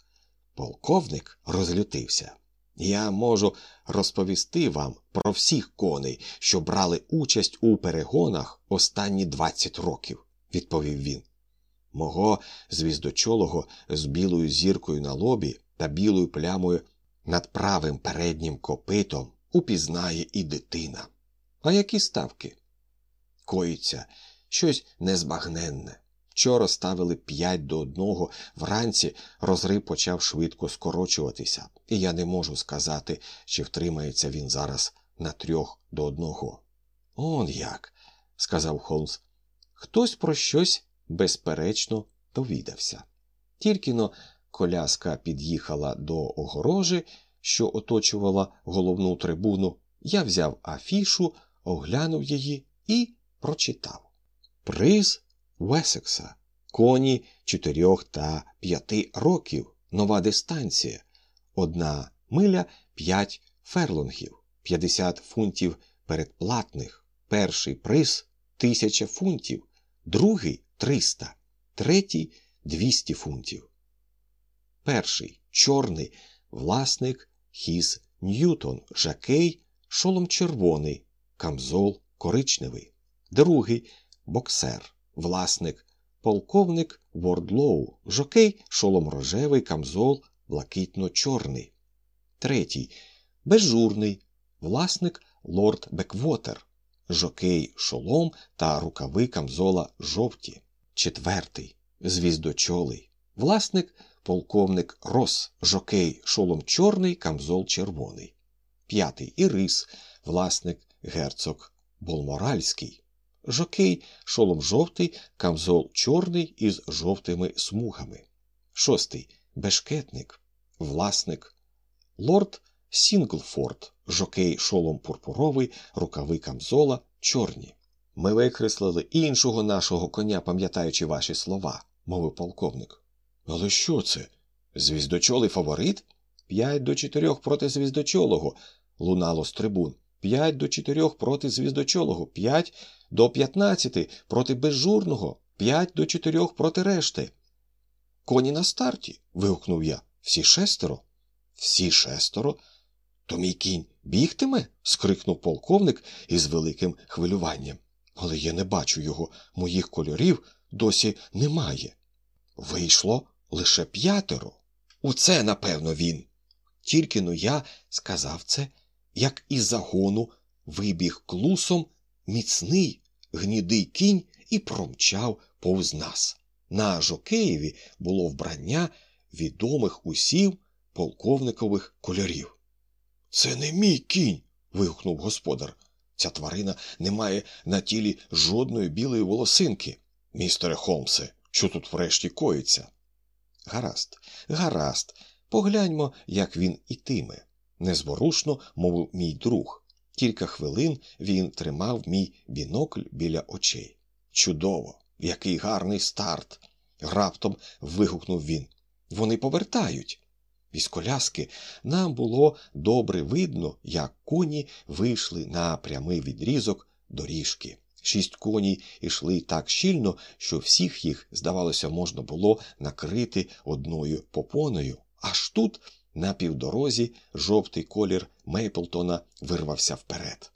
Полковник розлютився. Я можу розповісти вам про всіх коней, що брали участь у перегонах останні 20 років, відповів він. Мого звіздочолого з білою зіркою на лобі та білою плямою над правим переднім копитом упізнає і дитина. А які ставки? Коїться щось незбагненне. Вчора ставили п'ять до одного, вранці розрив почав швидко скорочуватися, і я не можу сказати, чи втримається він зараз на трьох до одного. Он як, сказав Холмс. Хтось про щось безперечно довідався. Тільки но коляска під'їхала до огорожі, що оточувала головну трибуну, я взяв афішу, оглянув її і прочитав. Приз Весекса, коні чотирьох та п'яти років, нова дистанція, одна миля п'ять ферлонгів, п'ятдесят фунтів передплатних, перший приз тисяча фунтів, другий триста, третій двісті фунтів. Перший чорний власник Хіз Ньютон, жакей, шолом червоний, камзол коричневий, другий боксер власник, полковник Вордлоу, жокей, шолом рожевий, камзол блакитно-чорний. Третій безжурний, власник лорд Беквотер, жокей шолом та рукави камзола жовті. Четвертий звіздочолий, власник полковник Рос, жокей шолом чорний, камзол червоний. П'ятий Ірис, власник герцог Балморальський. Жокей шолом жовтий, камзол чорний із жовтими смугами. Шостий бешкетник, власник, лорд Сінглфорд, жокей шолом пурпуровий, рукави камзола чорні. Ми викреслили іншого нашого коня, пам'ятаючи ваші слова, мовив полковник. Але що це? Звіздочолий фаворит? П'ять до чотирьох проти звіздочолого, лунало з трибун. П'ять до чотирьох проти звіздочолого, п'ять до п'ятнадцяти проти безжурного, п'ять до чотирьох проти решти. Коні на старті. вигукнув я. Всі шестеро? Всі шестеро? То мій кінь бігтиме? скрикнув полковник із великим хвилюванням. Але я не бачу його, моїх кольорів досі немає. Вийшло лише п'ятеро. Оце, напевно, він. Тільки но я сказав це, як із загону вибіг клусом міцний гнідий кінь і промчав повз нас. На Жокеєві було вбрання відомих усів полковникових кольорів. Це не мій кінь. вигукнув господар. Ця тварина не має на тілі жодної білої волосинки. Містере Холмсе, що тут врешті коїться? Гаразд, гаразд, погляньмо, як він ітиме. Незворушно мовив мій друг. Кілька хвилин він тримав мій бінокль біля очей. Чудово, який гарний старт. раптом вигукнув він. Вони повертають. Із коляски нам було добре видно, як коні вийшли на прямий відрізок доріжки. Шість коней йшли так щільно, що всіх їх, здавалося, можна було накрити одною попоною. Аж тут, на півдорозі, жовтий колір Мейплтона вирвався вперед.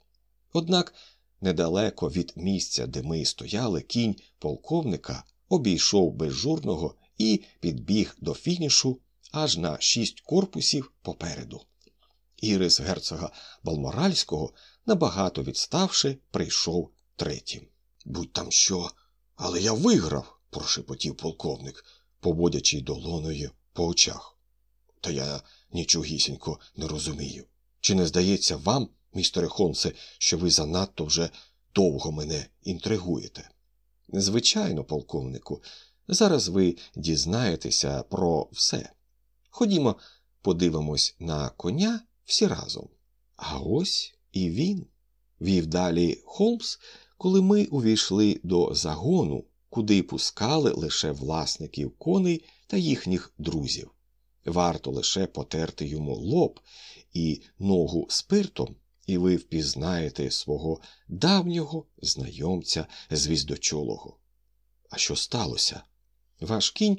Однак недалеко від місця, де ми стояли, кінь полковника обійшов безжурного і підбіг до фінішу аж на шість корпусів попереду. Ірис герцога Балморальського, набагато відставши, прийшов третім. Будь там що, але я виграв, прошепотів полковник, поводячи долоною по очах. Та я нічогісінько не розумію. Чи не здається вам, містере Холмсе, що ви занадто вже довго мене інтригуєте? Звичайно, полковнику, зараз ви дізнаєтеся про все. Ходімо, подивимось на коня всі разом. А ось і він. Вів далі Холмс, коли ми увійшли до загону, куди пускали лише власників коней та їхніх друзів. Варто лише потерти йому лоб і ногу спиртом, і ви впізнаєте свого давнього знайомця звіздочолого. А що сталося? Ваш кінь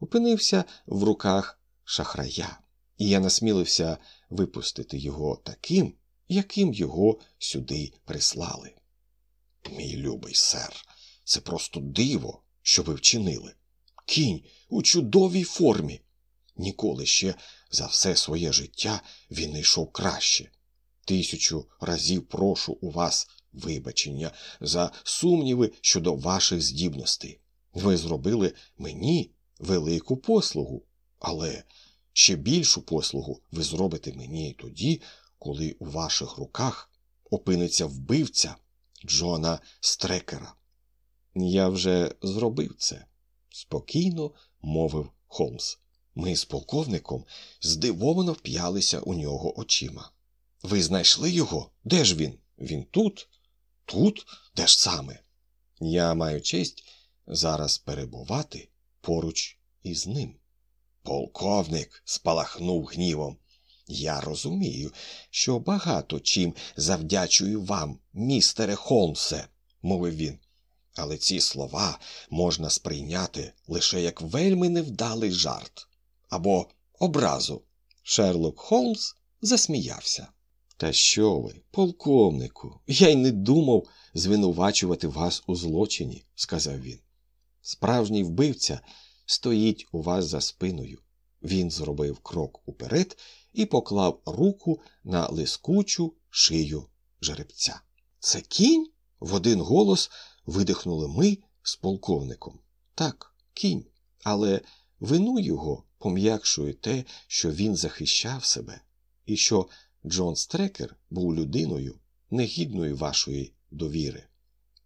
опинився в руках шахрая, і я насмілився випустити його таким, яким його сюди прислали. Мій любий сер, це просто диво, що ви вчинили. Кінь у чудовій формі. Ніколи ще за все своє життя він не йшов краще. Тисячу разів прошу у вас вибачення за сумніви щодо ваших здібностей. Ви зробили мені велику послугу, але ще більшу послугу ви зробите мені тоді, коли у ваших руках опиниться вбивця Джона Стрекера. Я вже зробив це, спокійно мовив Холмс. Ми з полковником здивовано вп'ялися у нього очима. Ви знайшли його? Де ж він? Він тут? Тут? Де ж саме? Я маю честь зараз перебувати поруч із ним. Полковник спалахнув гнівом. Я розумію, що багато чим завдячую вам, містере Холмсе, мовив він. Але ці слова можна сприйняти лише як вельми невдалий жарт або образу. Шерлок Холмс засміявся. Та що ви, полковнику, я й не думав звинувачувати вас у злочині, сказав він. Справжній вбивця стоїть у вас за спиною. Він зробив крок уперед і поклав руку на лискучу шию жеребця. Це кінь? В один голос видихнули ми з полковником. Так, кінь, але вину його пом'якшує те, що він захищав себе, і що Джон Стрекер був людиною, негідною вашої довіри.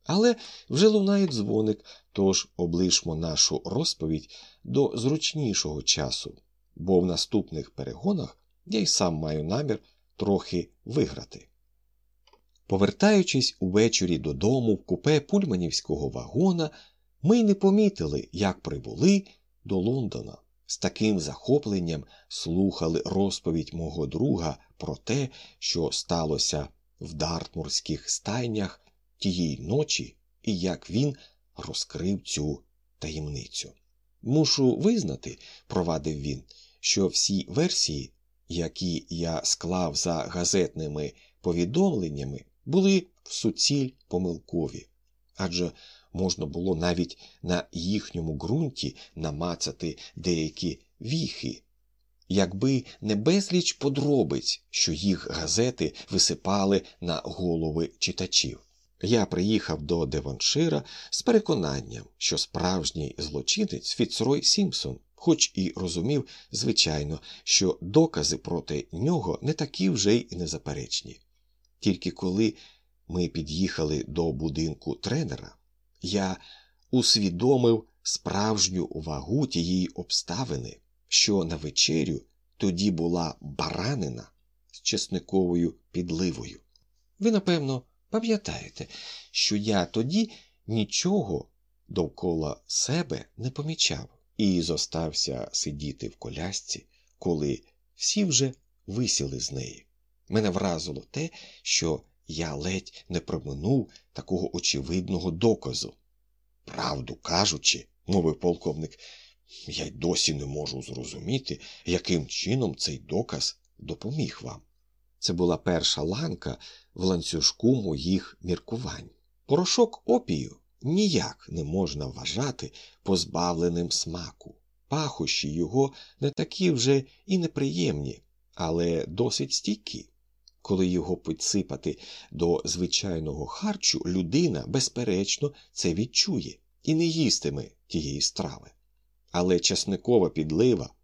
Але вже лунає дзвоник, тож облишмо нашу розповідь до зручнішого часу, бо в наступних перегонах я й сам маю намір трохи виграти. Повертаючись увечері додому в купе пульманівського вагона, ми й не помітили, як прибули до Лондона. З таким захопленням слухали розповідь мого друга про те, що сталося в дартмурських стайнях тієї ночі і як він розкрив цю таємницю. Мушу визнати, провадив він, що всі версії, які я склав за газетними повідомленнями, були в суціль помилкові, адже можна було навіть на їхньому ґрунті намацати деякі віхи, якби не безліч подробиць, що їх газети висипали на голови читачів. Я приїхав до Девоншира з переконанням, що справжній злочинець Фіцрой Сімпсон, хоч і розумів, звичайно, що докази проти нього не такі вже й незаперечні. Тільки коли ми під'їхали до будинку тренера, я усвідомив справжню вагу тієї обставини, що на вечерю тоді була баранина з чесниковою підливою. Ви, напевно, пам'ятаєте, що я тоді нічого довкола себе не помічав і зостався сидіти в колясці, коли всі вже висіли з неї. Мене вразило те, що я ледь не проминув такого очевидного доказу. Правду кажучи, мовив полковник, я й досі не можу зрозуміти, яким чином цей доказ допоміг вам. Це була перша ланка в ланцюжку моїх міркувань. Порошок опію ніяк не можна вважати позбавленим смаку. Пахощі його не такі вже і неприємні, але досить стійкі. Коли його підсипати до звичайного харчу, людина, безперечно, це відчує і не їстиме тієї страви. Але часникова підлива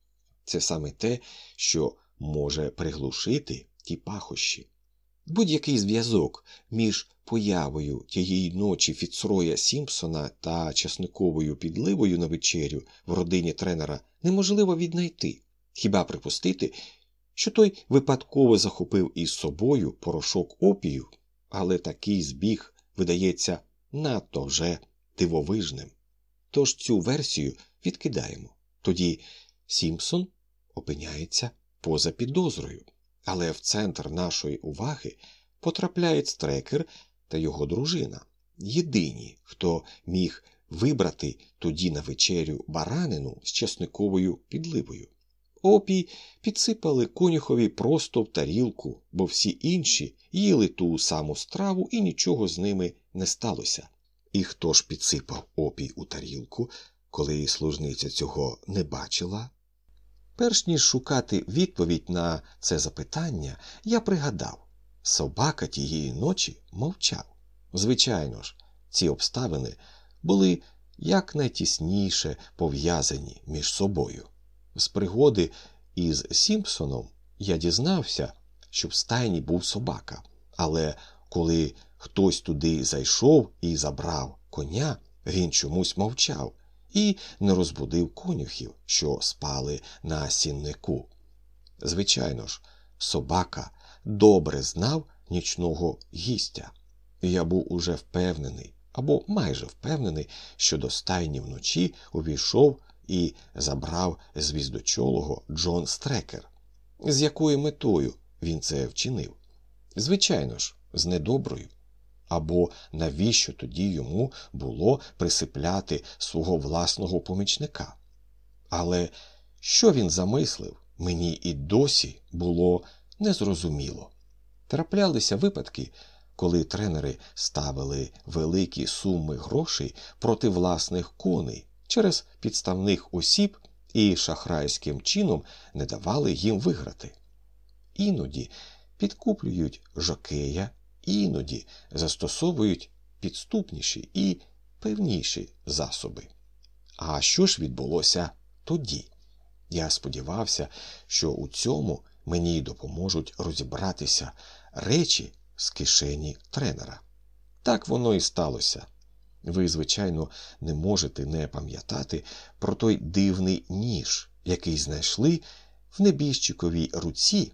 це саме те, що може приглушити ті пахощі. Будь-який зв'язок між появою тієї ночі Фіцроя Сімпсона та часниковою підливою на вечерю в родині тренера неможливо віднайти, хіба припустити, що той випадково захопив із собою порошок опію, але такий збіг видається надто вже дивовижним. Тож цю версію відкидаємо. Тоді Сімпсон опиняється поза підозрою, але в центр нашої уваги потрапляє стрекер та його дружина. Єдині, хто міг вибрати тоді на вечерю баранину з чесниковою підливою. Опій підсипали конюхові просто в тарілку, бо всі інші їли ту саму страву і нічого з ними не сталося. І хто ж підсипав опій у тарілку, коли служниця цього не бачила? Перш ніж шукати відповідь на це запитання, я пригадав собака тієї ночі мовчав. Звичайно ж, ці обставини були якнайтісніше пов'язані між собою. З пригоди із Сімпсоном я дізнався, що в стайні був собака, але коли хтось туди зайшов і забрав коня, він чомусь мовчав і не розбудив конюхів, що спали на сіннику. Звичайно ж, собака добре знав нічного гістя, і я був уже впевнений або майже впевнений, що до стайні вночі увійшов і забрав звіздочолого Джон Стрекер. З якою метою він це вчинив? Звичайно ж, з недоброю. Або навіщо тоді йому було присипляти свого власного помічника? Але що він замислив, мені і досі було незрозуміло. Траплялися випадки, коли тренери ставили великі суми грошей проти власних коней через підставних осіб і шахрайським чином не давали їм виграти. Іноді підкуплюють жокея, іноді застосовують підступніші і певніші засоби. А що ж відбулося тоді? Я сподівався, що у цьому мені допоможуть розібратися речі з кишені тренера. Так воно і сталося. Ви, звичайно, не можете не пам'ятати про той дивний ніж, який знайшли в небіжчиковій руці,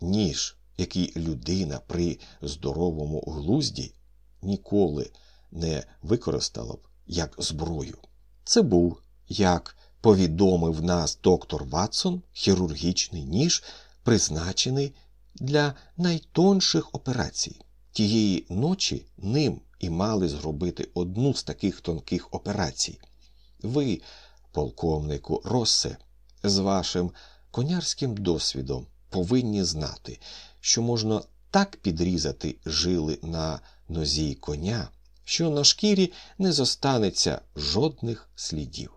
ніж, який людина при здоровому глузді ніколи не використала б як зброю. Це був, як повідомив нас доктор Ватсон, хірургічний ніж, призначений для найтонших операцій. Тієї ночі ним і мали зробити одну з таких тонких операцій. Ви, полковнику Россе, з вашим конярським досвідом повинні знати, що можна так підрізати жили на нозі коня, що на шкірі не зостанеться жодних слідів.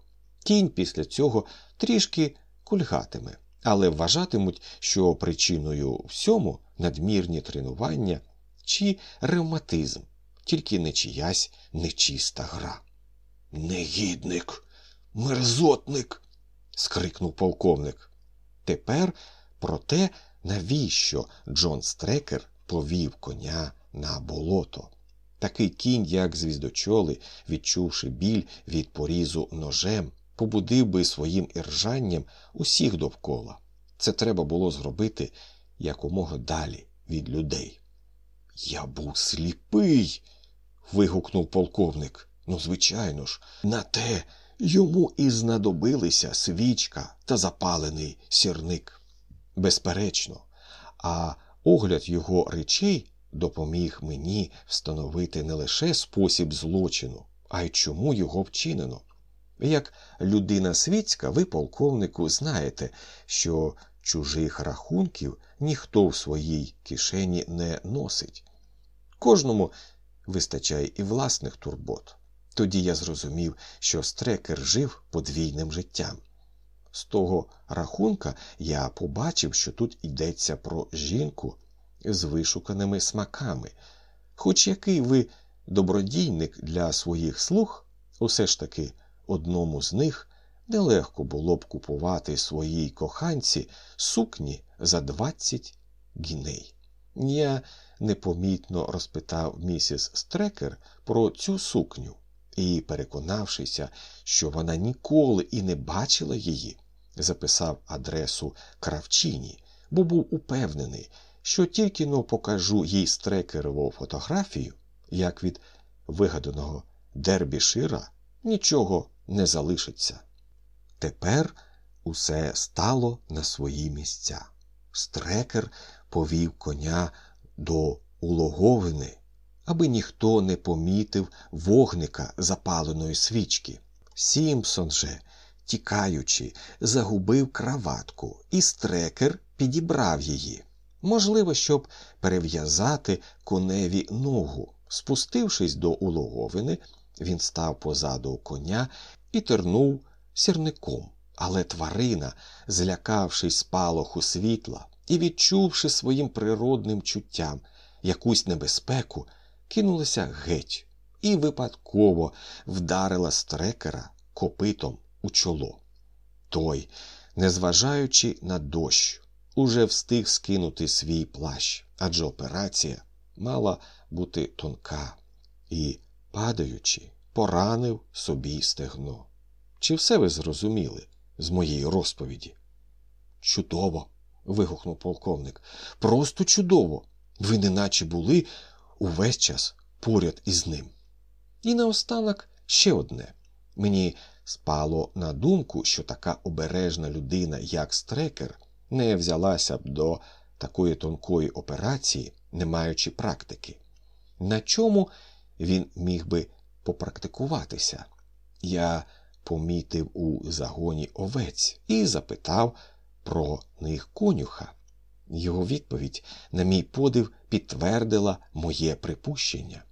Кінь після цього трішки кульгатиме, але вважатимуть, що причиною всьому надмірні тренування чи ревматизм, тільки не чиясь нечиста гра. Негідник, мерзотник. скрикнув полковник. Тепер про те, навіщо Джон Стрекер повів коня на болото. Такий кінь, як звіздочоли, відчувши біль від порізу ножем, побудив би своїм іржанням усіх довкола. Це треба було зробити якомога далі від людей. Я був сліпий. вигукнув полковник. Ну, звичайно ж, на те йому і знадобилися свічка та запалений сірник. Безперечно, а огляд його речей допоміг мені встановити не лише спосіб злочину, а й чому його вчинено. Як людина світська, ви, полковнику, знаєте, що чужих рахунків ніхто в своїй кишені не носить. Кожному вистачає і власних турбот. Тоді я зрозумів, що стрекер жив подвійним життям. З того рахунка я побачив, що тут йдеться про жінку з вишуканими смаками. Хоч який ви добродійник для своїх слуг, усе ж таки одному з них нелегко було б купувати своїй коханці сукні за двадцять гіней. Я непомітно розпитав місіс Стрекер про цю сукню і, переконавшися, що вона ніколи і не бачила її, записав адресу кравчині, бо був упевнений, що тільки но покажу їй стрекерову фотографію, як від вигаданого дербішира нічого не залишиться. Тепер усе стало на свої місця. Стрекер повів коня до улоговини, аби ніхто не помітив вогника запаленої свічки. Сімпсон же, тікаючи, загубив краватку, і стрекер підібрав її. Можливо, щоб перев'язати коневі ногу. Спустившись до улоговини, він став позаду коня і тернув сірником. Але тварина, злякавшись спалоху світла і відчувши своїм природним чуттям якусь небезпеку, кинулася геть і випадково вдарила стрекера копитом у чоло. Той, незважаючи на дощ, уже встиг скинути свій плащ, адже операція мала бути тонка і, падаючи, поранив собі стегно. Чи все ви зрозуміли з моєї розповіді? Чудово. вигукнув полковник. Просто чудово. Ви неначе були увесь час поряд із ним. І наостанок ще одне. Мені спало на думку, що така обережна людина, як стрекер, не взялася б до такої тонкої операції, не маючи практики. На чому він міг би попрактикуватися? Я помітив у загоні овець і запитав про них конюха. Його відповідь, на мій подив, підтвердила моє припущення.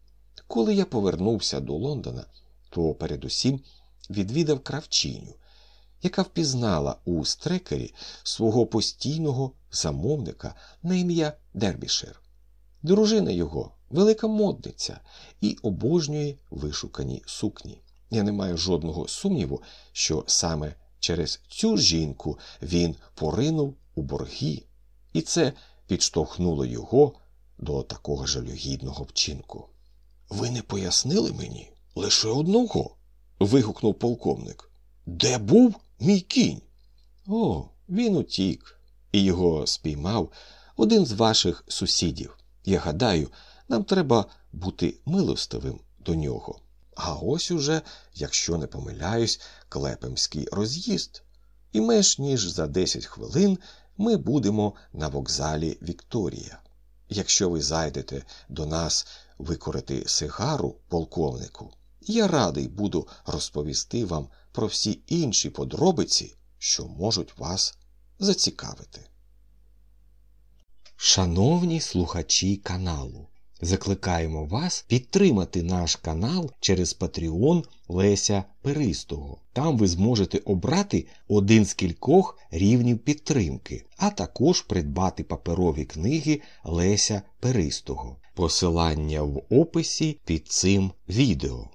Коли я повернувся до Лондона, то передусім відвідав кравчиню яка впізнала у стрекері свого постійного замовника на ім'я Дербішир. Дружина його велика модниця і обожнює вишукані сукні. Я не маю жодного сумніву, що саме через цю жінку він поринув у борги, і це підштовхнуло його до такого жалюгідного вчинку. Ви не пояснили мені лише одного. Вигукнув полковник. Де був мій кінь? О, він утік, і його спіймав один з ваших сусідів. Я гадаю, нам треба бути милостивим до нього. А ось уже, якщо не помиляюсь, клепемський роз'їзд. І менш ніж за 10 хвилин ми будемо на вокзалі Вікторія. Якщо ви зайдете до нас викорити сигару, полковнику, я радий буду розповісти вам про всі інші подробиці, що можуть вас зацікавити. Шановні слухачі каналу, закликаємо вас підтримати наш канал через Patreon Леся Перистого. Там ви зможете обрати один з кількох рівнів підтримки, а також придбати паперові книги Леся Перистого. Посилання в описі під цим відео.